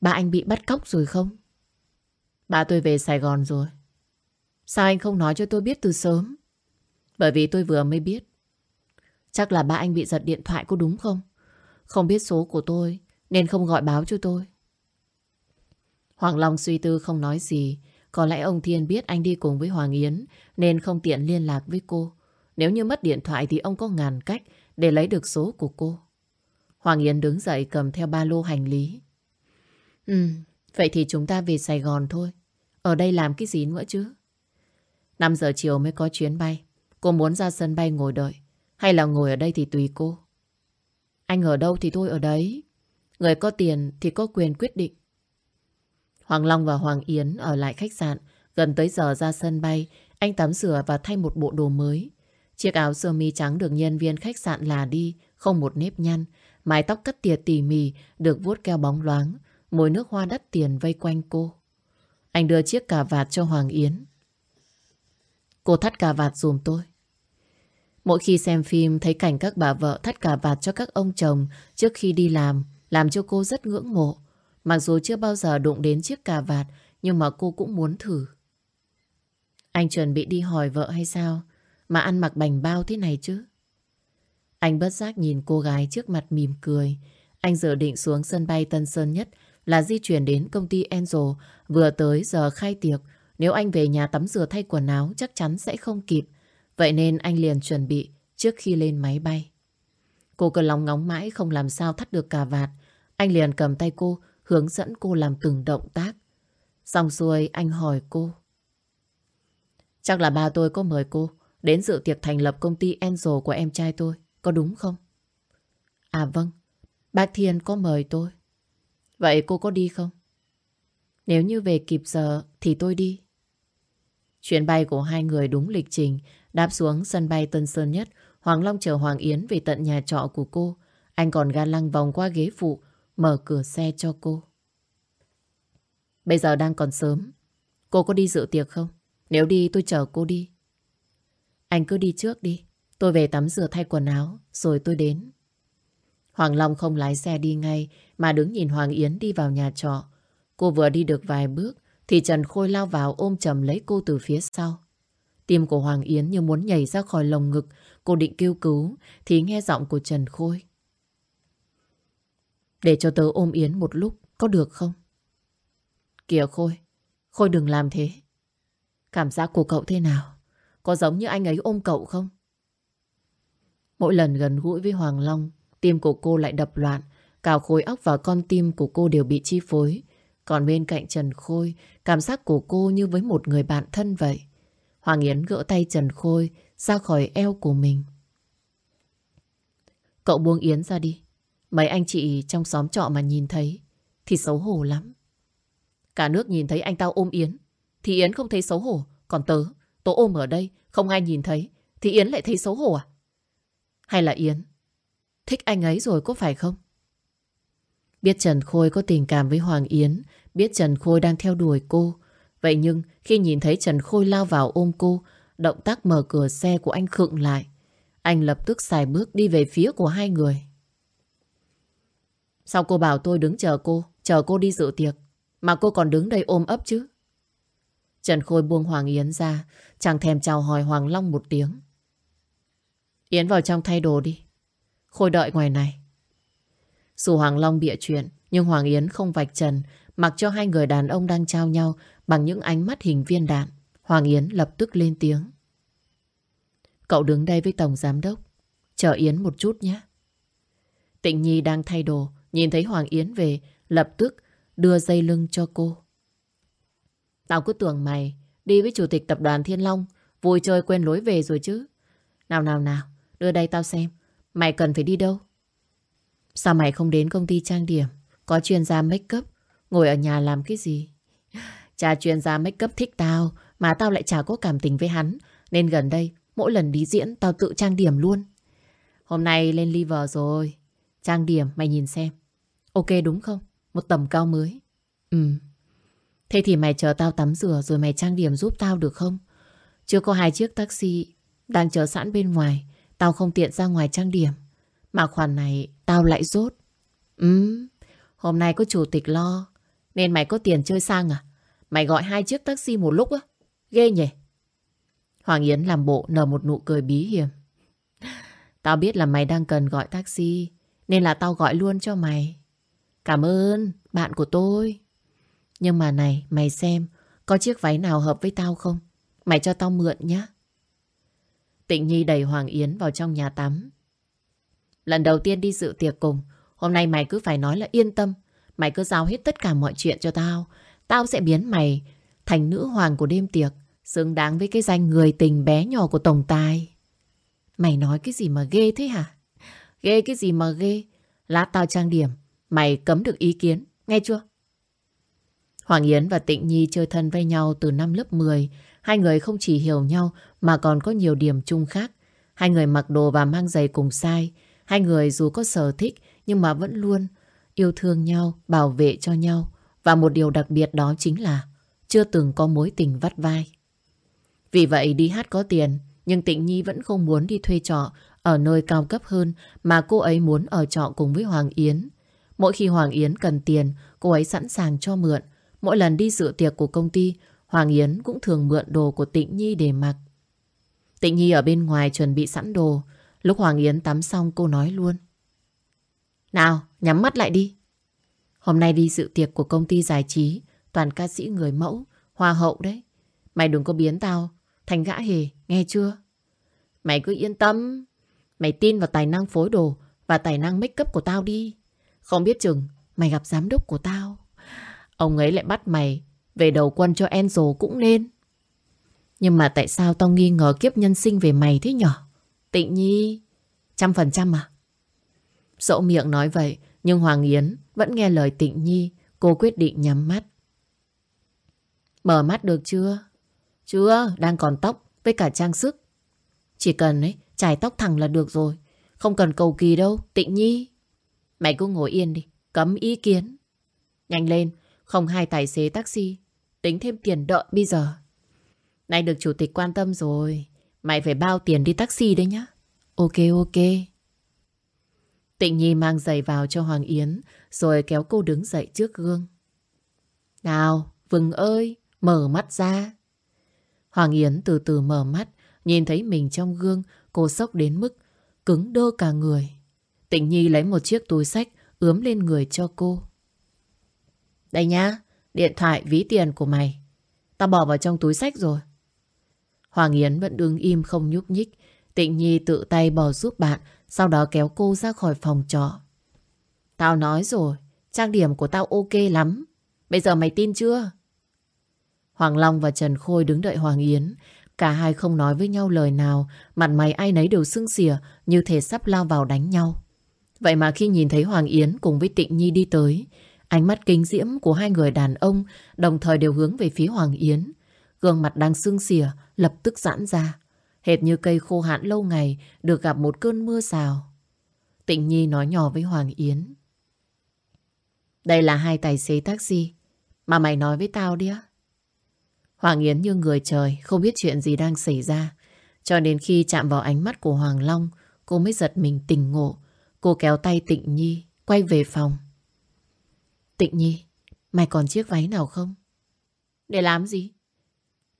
ba anh bị bắt cóc rồi không? Ba tôi về Sài Gòn rồi. Sao anh không nói cho tôi biết từ sớm? Bởi vì tôi vừa mới biết Chắc là ba anh bị giật điện thoại có đúng không? Không biết số của tôi nên không gọi báo cho tôi. Hoàng Long suy tư không nói gì. Có lẽ ông Thiên biết anh đi cùng với Hoàng Yến nên không tiện liên lạc với cô. Nếu như mất điện thoại thì ông có ngàn cách để lấy được số của cô. Hoàng Yến đứng dậy cầm theo ba lô hành lý. Ừ, vậy thì chúng ta về Sài Gòn thôi. Ở đây làm cái gì nữa chứ? 5 giờ chiều mới có chuyến bay. Cô muốn ra sân bay ngồi đợi. Hay là ngồi ở đây thì tùy cô. Anh ở đâu thì tôi ở đấy. Người có tiền thì có quyền quyết định. Hoàng Long và Hoàng Yến ở lại khách sạn. Gần tới giờ ra sân bay, anh tắm rửa và thay một bộ đồ mới. Chiếc áo sơ mi trắng được nhân viên khách sạn là đi, không một nếp nhăn. Mái tóc cắt tỉa tỉ mỉ, được vuốt keo bóng loáng. Mùi nước hoa đắt tiền vây quanh cô. Anh đưa chiếc cà vạt cho Hoàng Yến. Cô thắt cà vạt dùm tôi. Mỗi khi xem phim thấy cảnh các bà vợ thắt cà vạt cho các ông chồng trước khi đi làm, làm cho cô rất ngưỡng mộ. Mặc dù chưa bao giờ đụng đến chiếc cà vạt, nhưng mà cô cũng muốn thử. Anh chuẩn bị đi hỏi vợ hay sao mà ăn mặc bành bao thế này chứ? Anh bất giác nhìn cô gái trước mặt mỉm cười. Anh dự định xuống sân bay Tân Sơn Nhất là di chuyển đến công ty Enzo. vừa tới giờ khai tiệc. Nếu anh về nhà tắm rửa thay quần áo chắc chắn sẽ không kịp. Vậy nên anh liền chuẩn bị trước khi lên máy bay. Cô cứ lóng ngóng mãi không làm sao thắt được cà vạt. Anh liền cầm tay cô, hướng dẫn cô làm từng động tác. Xong xuôi anh hỏi cô. Chắc là ba tôi có mời cô đến dự tiệc thành lập công ty Angel của em trai tôi. Có đúng không? À vâng, bác Thiên có mời tôi. Vậy cô có đi không? Nếu như về kịp giờ thì tôi đi. Chuyến bay của hai người đúng lịch trình Đáp xuống sân bay Tân Sơn Nhất, Hoàng Long chờ Hoàng Yến về tận nhà trọ của cô. Anh còn ga lăng vòng qua ghế phụ, mở cửa xe cho cô. Bây giờ đang còn sớm. Cô có đi dự tiệc không? Nếu đi tôi chờ cô đi. Anh cứ đi trước đi. Tôi về tắm rửa thay quần áo, rồi tôi đến. Hoàng Long không lái xe đi ngay, mà đứng nhìn Hoàng Yến đi vào nhà trọ. Cô vừa đi được vài bước, thì Trần Khôi lao vào ôm chầm lấy cô từ phía sau. Tim của Hoàng Yến như muốn nhảy ra khỏi lồng ngực. Cô định kêu cứu, thì nghe giọng của Trần Khôi. Để cho tớ ôm Yến một lúc, có được không? Kìa Khôi, Khôi đừng làm thế. Cảm giác của cậu thế nào? Có giống như anh ấy ôm cậu không? Mỗi lần gần gũi với Hoàng Long, tim của cô lại đập loạn. Cả khối óc và con tim của cô đều bị chi phối. Còn bên cạnh Trần Khôi, cảm giác của cô như với một người bạn thân vậy. Hoàng Yến gỡ tay Trần Khôi ra khỏi eo của mình. Cậu buông Yến ra đi. Mấy anh chị trong xóm trọ mà nhìn thấy thì xấu hổ lắm. Cả nước nhìn thấy anh tao ôm Yến thì Yến không thấy xấu hổ. Còn tớ, tớ ôm ở đây không ai nhìn thấy thì Yến lại thấy xấu hổ à? Hay là Yến thích anh ấy rồi có phải không? Biết Trần Khôi có tình cảm với Hoàng Yến, biết Trần Khôi đang theo đuổi cô. Vậy nhưng khi nhìn thấy Trần Khôi lao vào ôm cô, động tác mở cửa xe của anh khựng lại. Anh lập tức xài bước đi về phía của hai người. Sao cô bảo tôi đứng chờ cô, chờ cô đi dự tiệc, mà cô còn đứng đây ôm ấp chứ? Trần Khôi buông Hoàng Yến ra, chẳng thèm chào hỏi Hoàng Long một tiếng. Yến vào trong thay đồ đi. Khôi đợi ngoài này. Dù Hoàng Long bịa chuyện, nhưng Hoàng Yến không vạch trần, mặc cho hai người đàn ông đang trao nhau bằng những ánh mắt hình viên đạn. Hoàng Yến lập tức lên tiếng. Cậu đứng đây với Tổng Giám Đốc. Chờ Yến một chút nhé. Tịnh Nhi đang thay đồ, nhìn thấy Hoàng Yến về, lập tức đưa dây lưng cho cô. Tao cứ tưởng mày đi với Chủ tịch Tập đoàn Thiên Long, vui chơi quên lối về rồi chứ. Nào nào nào, đưa đây tao xem. Mày cần phải đi đâu? Sao mày không đến công ty trang điểm? Có chuyên gia make up, ngồi ở nhà làm cái gì? Cha chuyên gia make up thích tao, mà tao lại chả có cảm tình với hắn. Nên gần đây, mỗi lần đi diễn, tao tự trang điểm luôn. Hôm nay lên liver rồi. Trang điểm, mày nhìn xem. Ok đúng không? Một tầm cao mới. Ừ. Thế thì mày chờ tao tắm rửa rồi mày trang điểm giúp tao được không? Chưa có hai chiếc taxi đang chờ sẵn bên ngoài. Tao không tiện ra ngoài trang điểm. Mà khoản này tao lại rốt. Ừ, hôm nay có chủ tịch lo. Nên mày có tiền chơi sang à? Mày gọi hai chiếc taxi một lúc á? Ghê nhỉ? Hoàng Yến làm bộ nở một nụ cười bí hiểm. Tao biết là mày đang cần gọi taxi. Nên là tao gọi luôn cho mày. Cảm ơn, bạn của tôi. Nhưng mà này, mày xem, có chiếc váy nào hợp với tao không? Mày cho tao mượn nhé. Tịnh Nhi đẩy Hoàng Yến vào trong nhà tắm. Lần đầu tiên đi dự tiệc cùng, hôm nay mày cứ phải nói là yên tâm. Mày cứ giao hết tất cả mọi chuyện cho tao. Tao sẽ biến mày thành nữ hoàng của đêm tiệc, xứng đáng với cái danh người tình bé nhỏ của Tổng Tài. Mày nói cái gì mà ghê thế hả? Ghê cái gì mà ghê? Lát tao trang điểm, mày cấm được ý kiến, nghe chưa? Hoàng Yến và Tịnh Nhi chơi thân với nhau từ năm lớp 10. Hai người không chỉ hiểu nhau mà còn có nhiều điểm chung khác. Hai người mặc đồ và mang giày cùng sai. Hai người dù có sở thích nhưng mà vẫn luôn yêu thương nhau, bảo vệ cho nhau. Và một điều đặc biệt đó chính là chưa từng có mối tình vắt vai. Vì vậy đi hát có tiền, nhưng Tịnh Nhi vẫn không muốn đi thuê trọ ở nơi cao cấp hơn mà cô ấy muốn ở trọ cùng với Hoàng Yến. Mỗi khi Hoàng Yến cần tiền, cô ấy sẵn sàng cho mượn. Mỗi lần đi dự tiệc của công ty, Hoàng Yến cũng thường mượn đồ của Tịnh Nhi để mặc. Tịnh Nhi ở bên ngoài chuẩn bị sẵn đồ. Lúc Hoàng Yến tắm xong cô nói luôn. Nào, nhắm mắt lại đi. Hôm nay đi dự tiệc của công ty giải trí, toàn ca sĩ người mẫu, hoa hậu đấy. Mày đừng có biến tao thành gã hề, nghe chưa? Mày cứ yên tâm. Mày tin vào tài năng phối đồ và tài năng make up của tao đi. Không biết chừng mày gặp giám đốc của tao. Ông ấy lại bắt mày về đầu quân cho Enzo cũng nên. Nhưng mà tại sao tao nghi ngờ kiếp nhân sinh về mày thế nhở? Tịnh Nhi, trăm phần trăm à? Dẫu miệng nói vậy, nhưng Hoàng Yến vẫn nghe lời Tịnh Nhi, cô quyết định nhắm mắt. Mở mắt được chưa? Chưa, đang còn tóc với cả trang sức. Chỉ cần ấy, chải tóc thẳng là được rồi. Không cần cầu kỳ đâu, Tịnh Nhi. Mày cứ ngồi yên đi, cấm ý kiến. Nhanh lên, Không hai tài xế taxi, tính thêm tiền đợi bây giờ. Này được chủ tịch quan tâm rồi, mày phải bao tiền đi taxi đấy nhá. Ok ok. Tịnh Nhi mang giày vào cho Hoàng Yến, rồi kéo cô đứng dậy trước gương. Nào, Vừng ơi, mở mắt ra. Hoàng Yến từ từ mở mắt, nhìn thấy mình trong gương, cô sốc đến mức cứng đơ cả người. Tịnh Nhi lấy một chiếc túi sách ướm lên người cho cô. Đây nhá, điện thoại ví tiền của mày. Tao bỏ vào trong túi sách rồi. Hoàng Yến vẫn đứng im không nhúc nhích. Tịnh Nhi tự tay bỏ giúp bạn, sau đó kéo cô ra khỏi phòng trọ. Tao nói rồi, trang điểm của tao ok lắm. Bây giờ mày tin chưa? Hoàng Long và Trần Khôi đứng đợi Hoàng Yến. Cả hai không nói với nhau lời nào, mặt mày ai nấy đều sưng xỉa như thể sắp lao vào đánh nhau. Vậy mà khi nhìn thấy Hoàng Yến cùng với Tịnh Nhi đi tới, ánh mắt kính diễm của hai người đàn ông đồng thời đều hướng về phía Hoàng Yến. Gương mặt đang sưng xỉa, lập tức giãn ra. Hệt như cây khô hạn lâu ngày được gặp một cơn mưa rào. Tịnh Nhi nói nhỏ với Hoàng Yến. Đây là hai tài xế taxi mà mày nói với tao đi á. Hoàng Yến như người trời, không biết chuyện gì đang xảy ra. Cho đến khi chạm vào ánh mắt của Hoàng Long, cô mới giật mình tỉnh ngộ. Cô kéo tay Tịnh Nhi, quay về phòng. Tịnh Nhi, mày còn chiếc váy nào không? Để làm gì?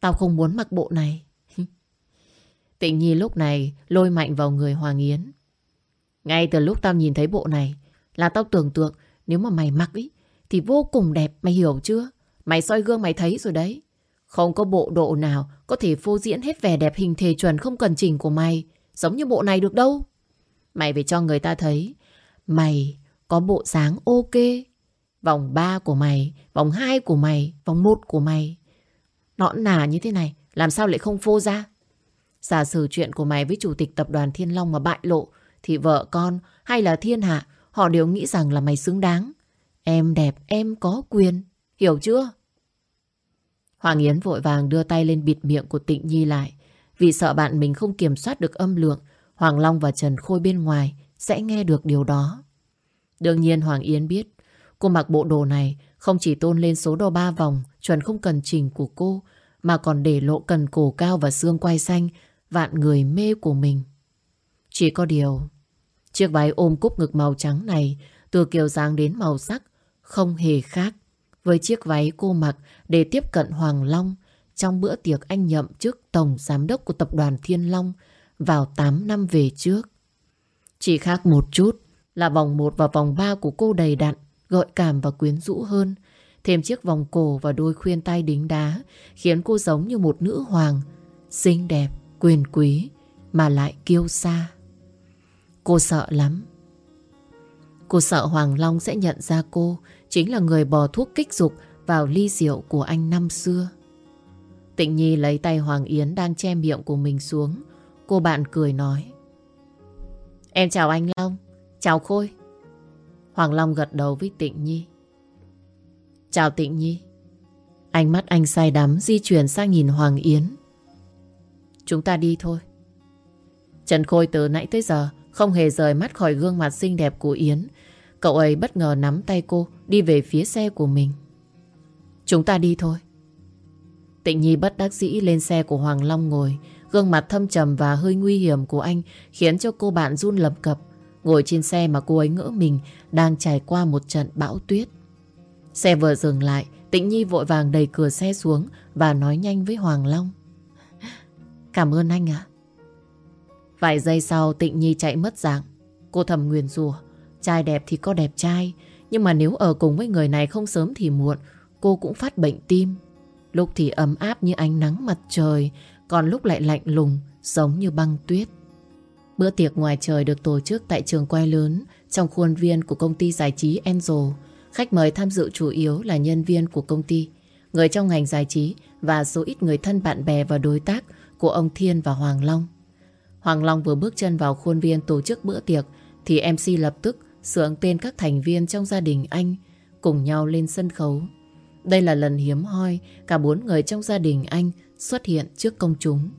Tao không muốn mặc bộ này. Tịnh Nhi lúc này lôi mạnh vào người Hoàng Yến. Ngay từ lúc tao nhìn thấy bộ này là tao tưởng tượng nếu mà mày mặc ý thì vô cùng đẹp, mày hiểu chưa? Mày soi gương mày thấy rồi đấy. Không có bộ độ nào có thể phô diễn hết vẻ đẹp hình thể chuẩn không cần chỉnh của mày. Giống như bộ này được đâu. Mày phải cho người ta thấy. Mày có bộ dáng ok. Vòng 3 của mày, vòng 2 của mày, vòng 1 của mày. Nõn nà như thế này, làm sao lại không phô ra? Giả sử chuyện của mày với chủ tịch tập đoàn Thiên Long mà bại lộ, thì vợ con hay là thiên hạ, họ đều nghĩ rằng là mày xứng đáng. Em đẹp, em có quyền. Hiểu chưa? Hoàng Yến vội vàng đưa tay lên bịt miệng của Tịnh Nhi lại. Vì sợ bạn mình không kiểm soát được âm lượng, Hoàng Long và Trần Khôi bên ngoài sẽ nghe được điều đó. Đương nhiên Hoàng Yến biết, cô mặc bộ đồ này không chỉ tôn lên số đo ba vòng chuẩn không cần chỉnh của cô, mà còn để lộ cần cổ cao và xương quai xanh vạn người mê của mình. Chỉ có điều, chiếc váy ôm cúc ngực màu trắng này từ kiểu dáng đến màu sắc không hề khác với chiếc váy cô mặc để tiếp cận Hoàng Long trong bữa tiệc anh nhậm chức Tổng Giám đốc của Tập đoàn Thiên Long vào 8 năm về trước. Chỉ khác một chút là vòng 1 và vòng 3 của cô đầy đặn, gợi cảm và quyến rũ hơn. Thêm chiếc vòng cổ và đôi khuyên tay đính đá khiến cô giống như một nữ hoàng, xinh đẹp, quyền quý mà lại kiêu sa. Cô sợ lắm. Cô sợ Hoàng Long sẽ nhận ra cô chính là người bò thuốc kích dục vào ly rượu của anh năm xưa. Tịnh Nhi lấy tay Hoàng Yến đang che miệng của mình xuống. Cô bạn cười nói. Em chào anh Long. Chào Khôi. Hoàng Long gật đầu với Tịnh Nhi. Chào Tịnh Nhi. Ánh mắt anh say đắm di chuyển sang nhìn Hoàng Yến. Chúng ta đi thôi. Trần Khôi từ nãy tới giờ không hề rời mắt khỏi gương mặt xinh đẹp của Yến. Cậu ấy bất ngờ nắm tay cô đi về phía xe của mình. Chúng ta đi thôi. Tịnh Nhi bất đắc dĩ lên xe của Hoàng Long ngồi. Gương mặt thâm trầm và hơi nguy hiểm của anh khiến cho cô bạn run lập cập. Ngồi trên xe mà cô ấy ngỡ mình đang trải qua một trận bão tuyết. Xe vừa dừng lại, Tịnh Nhi vội vàng đẩy cửa xe xuống và nói nhanh với Hoàng Long. Cảm ơn anh ạ. Vài giây sau Tịnh Nhi chạy mất dạng. Cô thầm nguyền rủa Trai đẹp thì có đẹp trai nhưng mà nếu ở cùng với người này không sớm thì muộn, Cô cũng phát bệnh tim. Lúc thì ấm áp như ánh nắng mặt trời, Còn lúc lại lạnh lùng, Giống như băng tuyết. Bữa tiệc ngoài trời được tổ chức tại trường quay lớn, Trong khuôn viên của công ty giải trí Angel. Khách mời tham dự chủ yếu là nhân viên của công ty. Người trong ngành giải trí Và số ít người thân bạn bè và đối tác Của ông Thiên và Hoàng Long. Hoàng Long vừa bước chân vào khuôn viên tổ chức bữa tiệc, Thì MC lập tức sướng tên các thành viên trong gia đình anh cùng nhau lên sân khấu. Đây là lần hiếm hoi cả bốn người trong gia đình anh xuất hiện trước công chúng.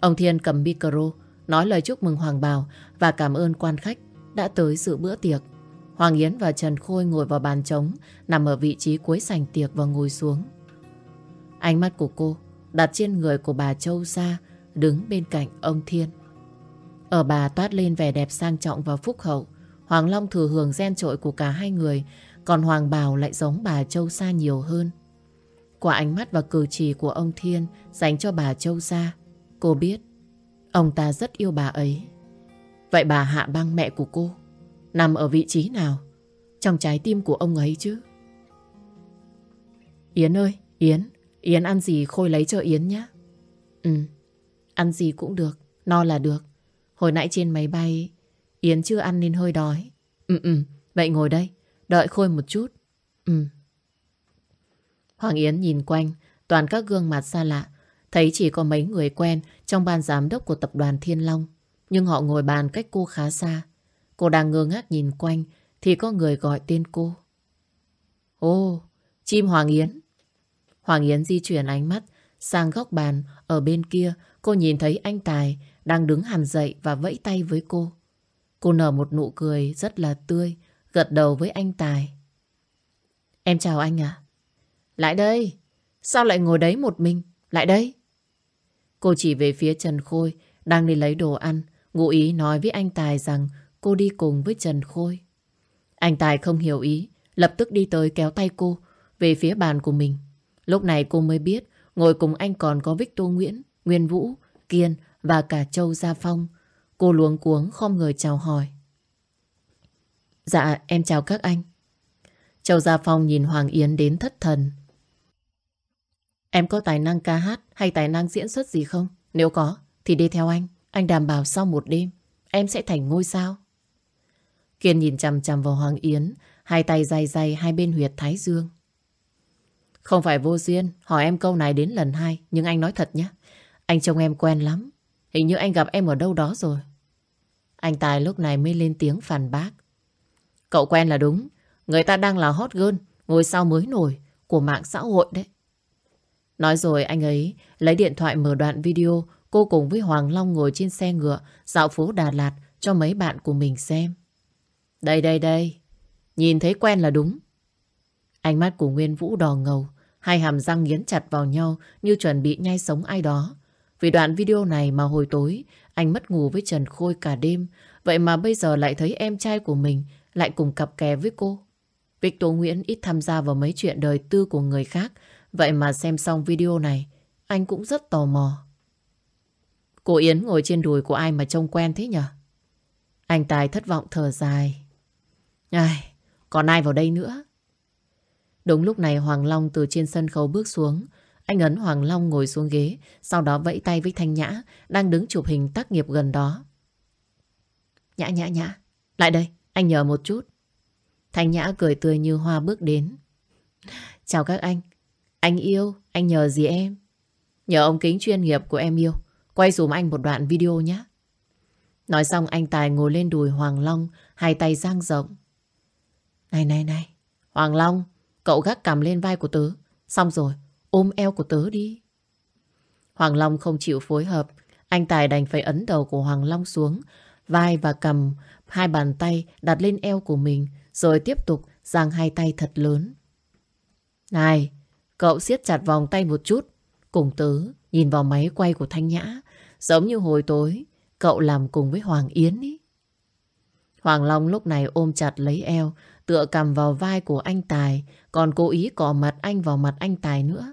Ông Thiên cầm micro, nói lời chúc mừng Hoàng Bảo và cảm ơn quan khách đã tới dự bữa tiệc. Hoàng Yến và Trần Khôi ngồi vào bàn trống, nằm ở vị trí cuối sảnh tiệc và ngồi xuống. Ánh mắt của cô đặt trên người của bà Châu Sa, đứng bên cạnh ông Thiên. Ở bà toát lên vẻ đẹp sang trọng và phúc hậu. Hoàng Long thừa hưởng gen trội của cả hai người, còn Hoàng Bảo lại giống bà Châu Sa nhiều hơn. Qua ánh mắt và cử chỉ của ông Thiên dành cho bà Châu Sa, cô biết ông ta rất yêu bà ấy. Vậy bà Hạ Băng mẹ của cô nằm ở vị trí nào trong trái tim của ông ấy chứ? Yến ơi, Yến, Yến ăn gì Khôi lấy cho Yến nhé. Ừ, ăn gì cũng được, no là được. Hồi nãy trên máy bay, Yến chưa ăn nên hơi đói. Ừ ừ, vậy ngồi đây, đợi Khôi một chút. Ừ. Hoàng Yến nhìn quanh, toàn các gương mặt xa lạ, thấy chỉ có mấy người quen trong ban giám đốc của tập đoàn Thiên Long. Nhưng họ ngồi bàn cách cô khá xa. Cô đang ngơ ngác nhìn quanh thì có người gọi tên cô. Ô, chim Hoàng Yến. Hoàng Yến di chuyển ánh mắt sang góc bàn ở bên kia. Cô nhìn thấy anh Tài đang đứng hẳn dậy và vẫy tay với cô. Cô nở một nụ cười rất là tươi, gật đầu với anh Tài. Em chào anh ạ. Lại đây. Sao lại ngồi đấy một mình? Lại đây. Cô chỉ về phía Trần Khôi, đang đi lấy đồ ăn, ngụ ý nói với anh Tài rằng cô đi cùng với Trần Khôi. Anh Tài không hiểu ý, lập tức đi tới kéo tay cô về phía bàn của mình. Lúc này cô mới biết ngồi cùng anh còn có Victor Nguyễn, Nguyên Vũ, Kiên và cả Châu Gia Phong. Cô luống cuống không người chào hỏi. Dạ, em chào các anh. Châu Gia Phong nhìn Hoàng Yến đến thất thần. Em có tài năng ca hát hay tài năng diễn xuất gì không? Nếu có, thì đi theo anh. Anh đảm bảo sau một đêm, em sẽ thành ngôi sao. Kiên nhìn chằm chằm vào Hoàng Yến, hai tay dày dày hai bên huyệt thái dương. Không phải vô duyên, hỏi em câu này đến lần hai, nhưng anh nói thật nhé. Anh trông em quen lắm. Hình như anh gặp em ở đâu đó rồi. Anh Tài lúc này mới lên tiếng phản bác. Cậu quen là đúng. Người ta đang là hot girl, ngôi sao mới nổi của mạng xã hội đấy. Nói rồi anh ấy lấy điện thoại mở đoạn video cô cùng với Hoàng Long ngồi trên xe ngựa dạo phố Đà Lạt cho mấy bạn của mình xem. Đây đây đây, nhìn thấy quen là đúng. Ánh mắt của Nguyên Vũ đỏ ngầu, hai hàm răng nghiến chặt vào nhau như chuẩn bị nhai sống ai đó. Vì đoạn video này mà hồi tối anh mất ngủ với Trần Khôi cả đêm, vậy mà bây giờ lại thấy em trai của mình lại cùng cặp kè với cô. Victor Nguyễn ít tham gia vào mấy chuyện đời tư của người khác, vậy mà xem xong video này, anh cũng rất tò mò. Cô Yến ngồi trên đùi của ai mà trông quen thế nhở? Anh Tài thất vọng thở dài. Ai, còn ai vào đây nữa? Đúng lúc này Hoàng Long từ trên sân khấu bước xuống. Anh ấn Hoàng Long ngồi xuống ghế, sau đó vẫy tay với Thanh Nhã, đang đứng chụp hình tác nghiệp gần đó. Nhã nhã nhã, lại đây, anh nhờ một chút. Thanh Nhã cười tươi như hoa bước đến. Chào các anh, anh yêu, anh nhờ gì em? Nhờ ông kính chuyên nghiệp của em yêu, quay dùm anh một đoạn video nhé. Nói xong anh Tài ngồi lên đùi Hoàng Long, hai tay dang rộng. Này này này, Hoàng Long, cậu gác cầm lên vai của tớ. Xong rồi, ôm eo của tớ đi. Hoàng Long không chịu phối hợp, anh Tài đành phải ấn đầu của Hoàng Long xuống, vai và cầm hai bàn tay đặt lên eo của mình, rồi tiếp tục giang hai tay thật lớn. Này, cậu siết chặt vòng tay một chút, cùng tớ nhìn vào máy quay của Thanh Nhã, giống như hồi tối cậu làm cùng với Hoàng Yến ý. Hoàng Long lúc này ôm chặt lấy eo, tựa cầm vào vai của anh Tài, còn cố ý cọ mặt anh vào mặt anh Tài nữa.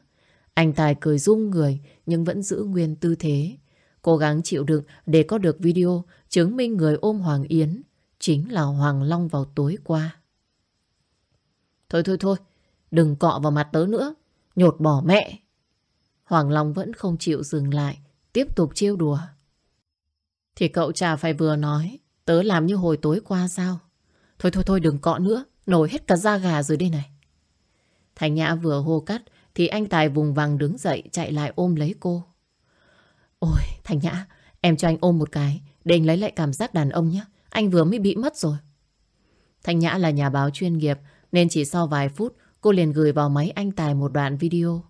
Anh Tài cười rung người nhưng vẫn giữ nguyên tư thế. Cố gắng chịu đựng để có được video chứng minh người ôm Hoàng Yến chính là Hoàng Long vào tối qua. Thôi thôi thôi, đừng cọ vào mặt tớ nữa, nhột bỏ mẹ. Hoàng Long vẫn không chịu dừng lại, tiếp tục trêu đùa. Thì cậu chả phải vừa nói, tớ làm như hồi tối qua sao? Thôi thôi thôi đừng cọ nữa, nổi hết cả da gà rồi đây này. Thành Nhã vừa hô cắt, thì anh Tài vùng vằng đứng dậy chạy lại ôm lấy cô. Ôi, Thành Nhã, em cho anh ôm một cái, để anh lấy lại cảm giác đàn ông nhé. Anh vừa mới bị mất rồi. Thanh Nhã là nhà báo chuyên nghiệp, nên chỉ sau vài phút, cô liền gửi vào máy anh Tài một đoạn video.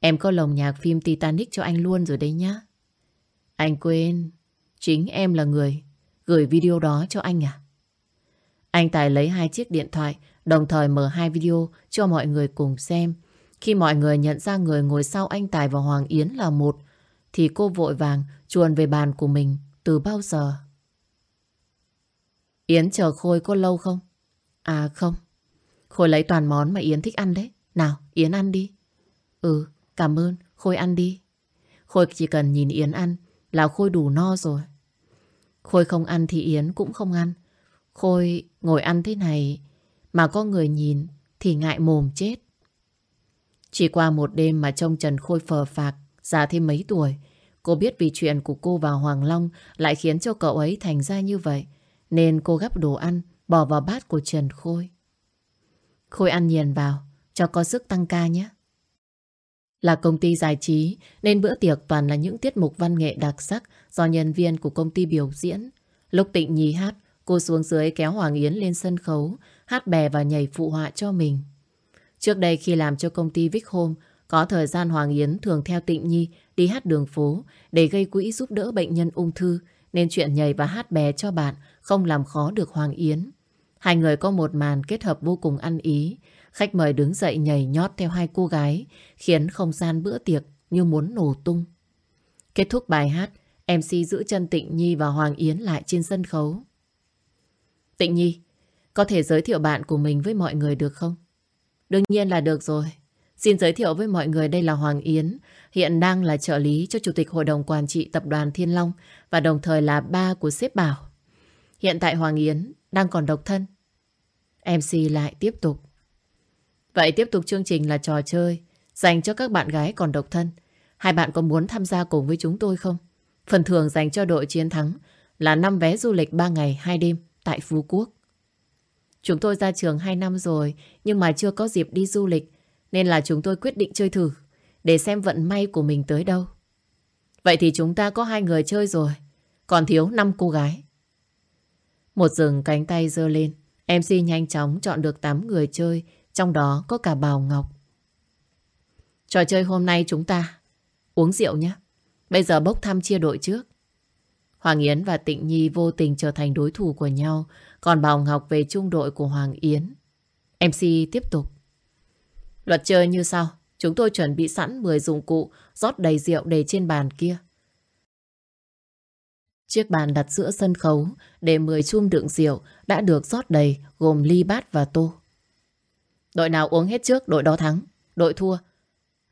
Em có lồng nhạc phim Titanic cho anh luôn rồi đấy nhá. Anh quên, chính em là người gửi video đó cho anh à? Anh Tài lấy hai chiếc điện thoại, đồng thời mở hai video cho mọi người cùng xem. Khi mọi người nhận ra người ngồi sau anh Tài và Hoàng Yến là một, thì cô vội vàng chuồn về bàn của mình từ bao giờ. Yến chờ Khôi có lâu không? À không. Khôi lấy toàn món mà Yến thích ăn đấy. Nào, Yến ăn đi. Ừ, cảm ơn. Khôi ăn đi. Khôi chỉ cần nhìn Yến ăn là Khôi đủ no rồi. Khôi không ăn thì Yến cũng không ăn. Khôi ngồi ăn thế này mà có người nhìn thì ngại mồm chết. Chỉ qua một đêm mà trông Trần Khôi phờ phạc, già thêm mấy tuổi. Cô biết vì chuyện của cô và Hoàng Long lại khiến cho cậu ấy thành ra như vậy. Nên cô gắp đồ ăn, bỏ vào bát của Trần Khôi. Khôi ăn nhiền vào, cho có sức tăng ca nhé. Là công ty giải trí nên bữa tiệc toàn là những tiết mục văn nghệ đặc sắc do nhân viên của công ty biểu diễn. Lúc tịnh nhí hát, cô xuống dưới kéo Hoàng Yến lên sân khấu, hát bè và nhảy phụ họa cho mình. Trước đây khi làm cho công ty Vic Home, có thời gian Hoàng Yến thường theo Tịnh Nhi đi hát đường phố để gây quỹ giúp đỡ bệnh nhân ung thư, nên chuyện nhảy và hát bè cho bạn không làm khó được Hoàng Yến. Hai người có một màn kết hợp vô cùng ăn ý. Khách mời đứng dậy nhảy nhót theo hai cô gái, khiến không gian bữa tiệc như muốn nổ tung. Kết thúc bài hát, MC giữ chân Tịnh Nhi và Hoàng Yến lại trên sân khấu. Tịnh Nhi, có thể giới thiệu bạn của mình với mọi người được không? Đương nhiên là được rồi. Xin giới thiệu với mọi người đây là Hoàng Yến, hiện đang là trợ lý cho Chủ tịch Hội đồng Quản trị Tập đoàn Thiên Long và đồng thời là ba của sếp Bảo. Hiện tại Hoàng Yến đang còn độc thân. MC lại tiếp tục. Vậy tiếp tục chương trình là trò chơi dành cho các bạn gái còn độc thân. Hai bạn có muốn tham gia cùng với chúng tôi không? Phần thưởng dành cho đội chiến thắng là 5 vé du lịch 3 ngày 2 đêm tại Phú Quốc. Chúng tôi ra trường 2 năm rồi nhưng mà chưa có dịp đi du lịch nên là chúng tôi quyết định chơi thử để xem vận may của mình tới đâu. Vậy thì chúng ta có hai người chơi rồi còn thiếu 5 cô gái. Một rừng cánh tay dơ lên MC nhanh chóng chọn được 8 người chơi trong đó có cả Bào Ngọc. Trò chơi hôm nay chúng ta uống rượu nhé. Bây giờ bốc thăm chia đội trước. Hoàng Yến và Tịnh Nhi vô tình trở thành đối thủ của nhau, còn Bảo Ngọc về trung đội của Hoàng Yến. MC tiếp tục. Luật chơi như sau, chúng tôi chuẩn bị sẵn 10 dụng cụ, rót đầy rượu để trên bàn kia. Chiếc bàn đặt giữa sân khấu để 10 chum đựng rượu đã được rót đầy gồm ly bát và tô. Đội nào uống hết trước, đội đó thắng. Đội thua,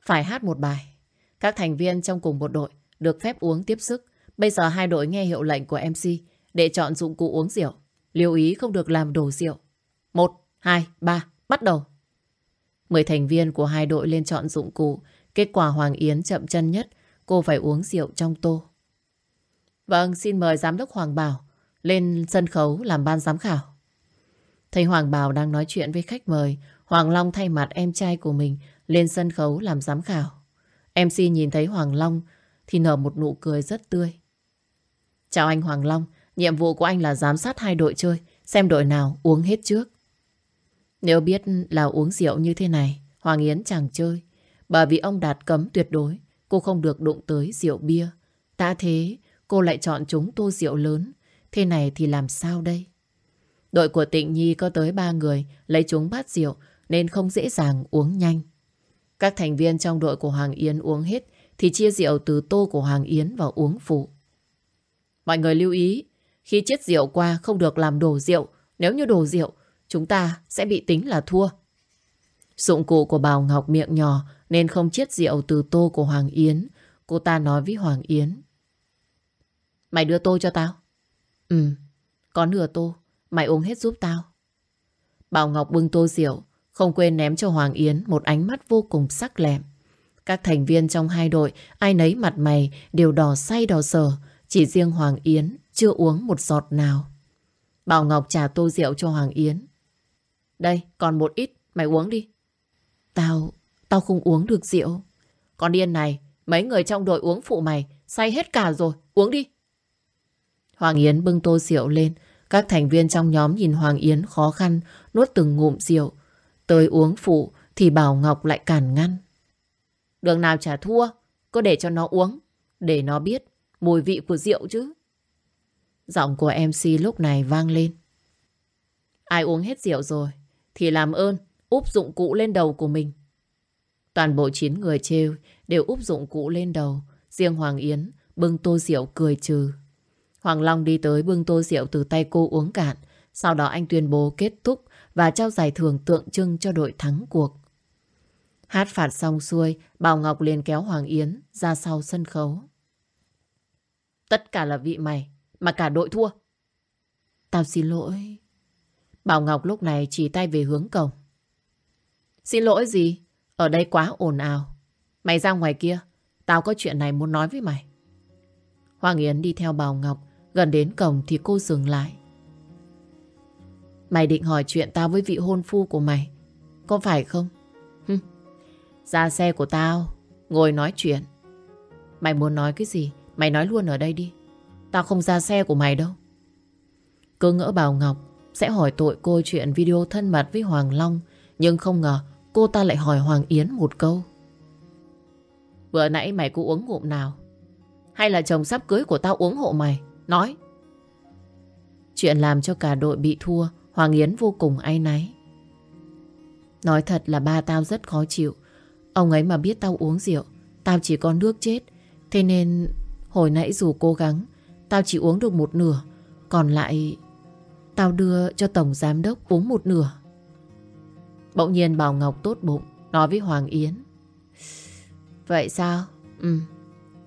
phải hát một bài. Các thành viên trong cùng một đội được phép uống tiếp sức. Bây giờ hai đội nghe hiệu lệnh của MC để chọn dụng cụ uống rượu. Lưu ý không được làm đổ rượu. Một, hai, ba, bắt đầu. Mười thành viên của hai đội lên chọn dụng cụ. Kết quả Hoàng Yến chậm chân nhất. Cô phải uống rượu trong tô. Vâng, xin mời Giám đốc Hoàng Bảo lên sân khấu làm ban giám khảo. Thầy Hoàng Bảo đang nói chuyện với khách mời. Hoàng Long thay mặt em trai của mình lên sân khấu làm giám khảo. MC nhìn thấy Hoàng Long thì nở một nụ cười rất tươi. Chào anh Hoàng Long, nhiệm vụ của anh là giám sát hai đội chơi, xem đội nào uống hết trước. Nếu biết là uống rượu như thế này, Hoàng Yến chẳng chơi. Bởi vì ông Đạt cấm tuyệt đối, cô không được đụng tới rượu bia. Đã thế, cô lại chọn chúng tô rượu lớn. Thế này thì làm sao đây? Đội của Tịnh Nhi có tới ba người lấy chúng bát rượu nên không dễ dàng uống nhanh. Các thành viên trong đội của Hoàng Yến uống hết thì chia rượu từ tô của Hoàng Yến vào uống phụ. Mọi người lưu ý, khi chết rượu qua không được làm đổ rượu. Nếu như đổ rượu, chúng ta sẽ bị tính là thua. Dụng cụ của Bảo Ngọc miệng nhỏ nên không chết rượu từ tô của Hoàng Yến. Cô ta nói với Hoàng Yến. Mày đưa tô cho tao. Ừ, có nửa tô. Mày uống hết giúp tao. Bảo Ngọc bưng tô rượu, không quên ném cho Hoàng Yến một ánh mắt vô cùng sắc lẹm. Các thành viên trong hai đội, ai nấy mặt mày đều đỏ say đỏ sờ. Chỉ riêng Hoàng Yến chưa uống một giọt nào. Bảo Ngọc trả tô rượu cho Hoàng Yến. Đây, còn một ít, mày uống đi. Tao, tao không uống được rượu. Con điên này, mấy người trong đội uống phụ mày, say hết cả rồi, uống đi. Hoàng Yến bưng tô rượu lên, các thành viên trong nhóm nhìn Hoàng Yến khó khăn, nuốt từng ngụm rượu. Tới uống phụ thì Bảo Ngọc lại cản ngăn. Đường nào trả thua, cứ để cho nó uống, để nó biết mùi vị của rượu chứ. Giọng của MC lúc này vang lên. Ai uống hết rượu rồi thì làm ơn úp dụng cụ lên đầu của mình. Toàn bộ 9 người trêu đều úp dụng cụ lên đầu. Riêng Hoàng Yến bưng tô rượu cười trừ. Hoàng Long đi tới bưng tô rượu từ tay cô uống cạn. Sau đó anh tuyên bố kết thúc và trao giải thưởng tượng trưng cho đội thắng cuộc. Hát phạt xong xuôi, Bảo Ngọc liền kéo Hoàng Yến ra sau sân khấu. Tất cả là vị mày, mà cả đội thua. Tao xin lỗi. Bảo Ngọc lúc này chỉ tay về hướng cổng. Xin lỗi gì? Ở đây quá ồn ào. Mày ra ngoài kia, tao có chuyện này muốn nói với mày. Hoàng Yến đi theo Bảo Ngọc, gần đến cổng thì cô dừng lại. Mày định hỏi chuyện tao với vị hôn phu của mày, có phải không? Hừm. Ra xe của tao, ngồi nói chuyện. Mày muốn nói cái gì, mày nói luôn ở đây đi. Tao không ra xe của mày đâu. Cứ ngỡ Bảo Ngọc sẽ hỏi tội cô chuyện video thân mật với Hoàng Long, nhưng không ngờ cô ta lại hỏi Hoàng Yến một câu. Vừa nãy mày có uống ngụm nào? Hay là chồng sắp cưới của tao uống hộ mày? Nói. Chuyện làm cho cả đội bị thua, Hoàng Yến vô cùng ai náy. Nói thật là ba tao rất khó chịu. Ông ấy mà biết tao uống rượu, tao chỉ có nước chết. Thế nên hồi nãy dù cố gắng, tao chỉ uống được một nửa. Còn lại, tao đưa cho Tổng Giám Đốc uống một nửa. Bỗng nhiên Bảo Ngọc tốt bụng, nói với Hoàng Yến. Vậy sao? Ừ.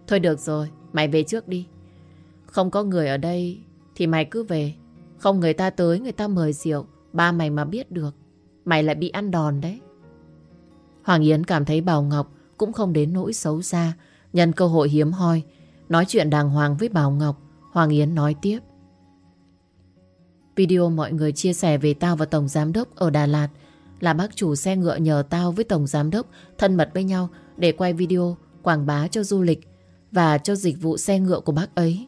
Thôi được rồi, mày về trước đi. Không có người ở đây thì mày cứ về. Không người ta tới người ta mời rượu, ba mày mà biết được. Mày lại bị ăn đòn đấy. Hoàng Yến cảm thấy Bảo Ngọc cũng không đến nỗi xấu xa. Nhân cơ hội hiếm hoi, nói chuyện đàng hoàng với Bảo Ngọc, Hoàng Yến nói tiếp. Video mọi người chia sẻ về tao và Tổng Giám Đốc ở Đà Lạt là bác chủ xe ngựa nhờ tao với Tổng Giám Đốc thân mật với nhau để quay video quảng bá cho du lịch và cho dịch vụ xe ngựa của bác ấy.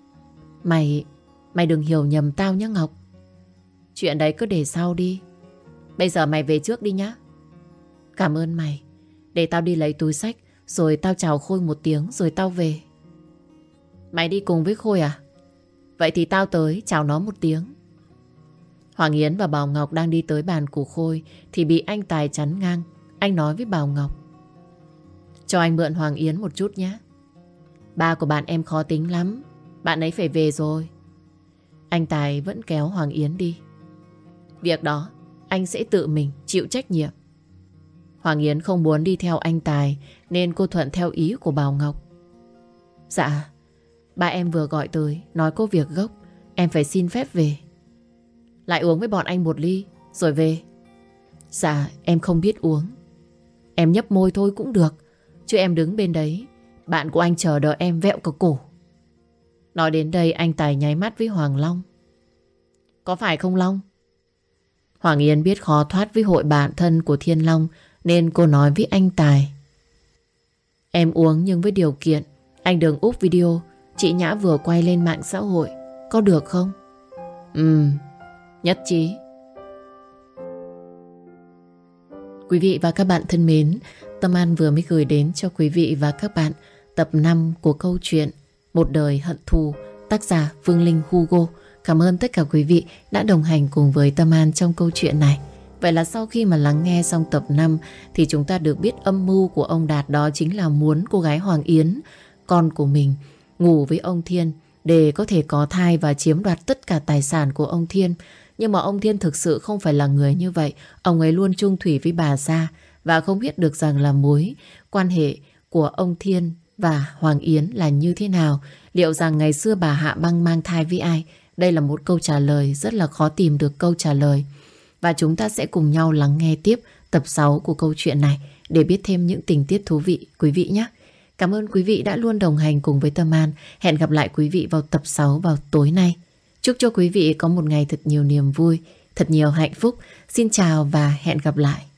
Mày, mày đừng hiểu nhầm tao nhé Ngọc. Chuyện đấy cứ để sau đi. Bây giờ mày về trước đi nhá. Cảm ơn mày. Để tao đi lấy túi sách rồi tao chào Khôi một tiếng rồi tao về. Mày đi cùng với Khôi à? Vậy thì tao tới chào nó một tiếng. Hoàng Yến và Bảo Ngọc đang đi tới bàn của Khôi thì bị anh Tài chắn ngang. Anh nói với Bảo Ngọc. Cho anh mượn Hoàng Yến một chút nhé. Ba của bạn em khó tính lắm. Bạn ấy phải về rồi. Anh Tài vẫn kéo Hoàng Yến đi. Việc đó anh sẽ tự mình chịu trách nhiệm. Hoàng Yến không muốn đi theo anh Tài nên cô thuận theo ý của Bảo Ngọc. Dạ, ba em vừa gọi tới nói có việc gốc, em phải xin phép về. Lại uống với bọn anh một ly Rồi về. Dạ em không biết uống. Em nhấp môi thôi cũng được Chứ em đứng bên đấy Bạn của anh chờ đợi em vẹo cả cổ. Nói đến đây anh Tài nháy mắt với Hoàng Long. Có phải không Long? Hoàng Yên biết khó thoát với hội bạn thân của Thiên Long Nên cô nói với anh Tài. Em uống nhưng với điều kiện Anh đừng úp video Chị Nhã vừa quay lên mạng xã hội Có được không? Ừm Nhất trí. Quý vị và các bạn thân mến, Tâm An vừa mới gửi đến cho quý vị và các bạn tập 5 của câu chuyện Một đời hận thù, tác giả Phương Linh Hugo. Cảm ơn tất cả quý vị đã đồng hành cùng với Tâm An trong câu chuyện này. Vậy là sau khi mà lắng nghe xong tập 5 thì chúng ta được biết âm mưu của ông Đạt đó chính là muốn cô gái Hoàng Yến, con của mình, ngủ với ông Thiên để có thể có thai và chiếm đoạt tất cả tài sản của ông Thiên. Nhưng mà ông Thiên thực sự không phải là người như vậy. Ông ấy luôn chung thủy với bà Gia và không biết được rằng là mối quan hệ của ông Thiên và Hoàng Yến là như thế nào. Liệu rằng ngày xưa bà Hạ Băng mang thai với ai? Đây là một câu trả lời rất là khó tìm được câu trả lời. Và chúng ta sẽ cùng nhau lắng nghe tiếp tập 6 của câu chuyện này để biết thêm những tình tiết thú vị, quý vị nhé. Cảm ơn quý vị đã luôn đồng hành cùng với Tâm An. Hẹn gặp lại quý vị vào tập 6 vào tối nay. Chúc cho quý vị có một ngày thật nhiều niềm vui, thật nhiều hạnh phúc. Xin chào và hẹn gặp lại.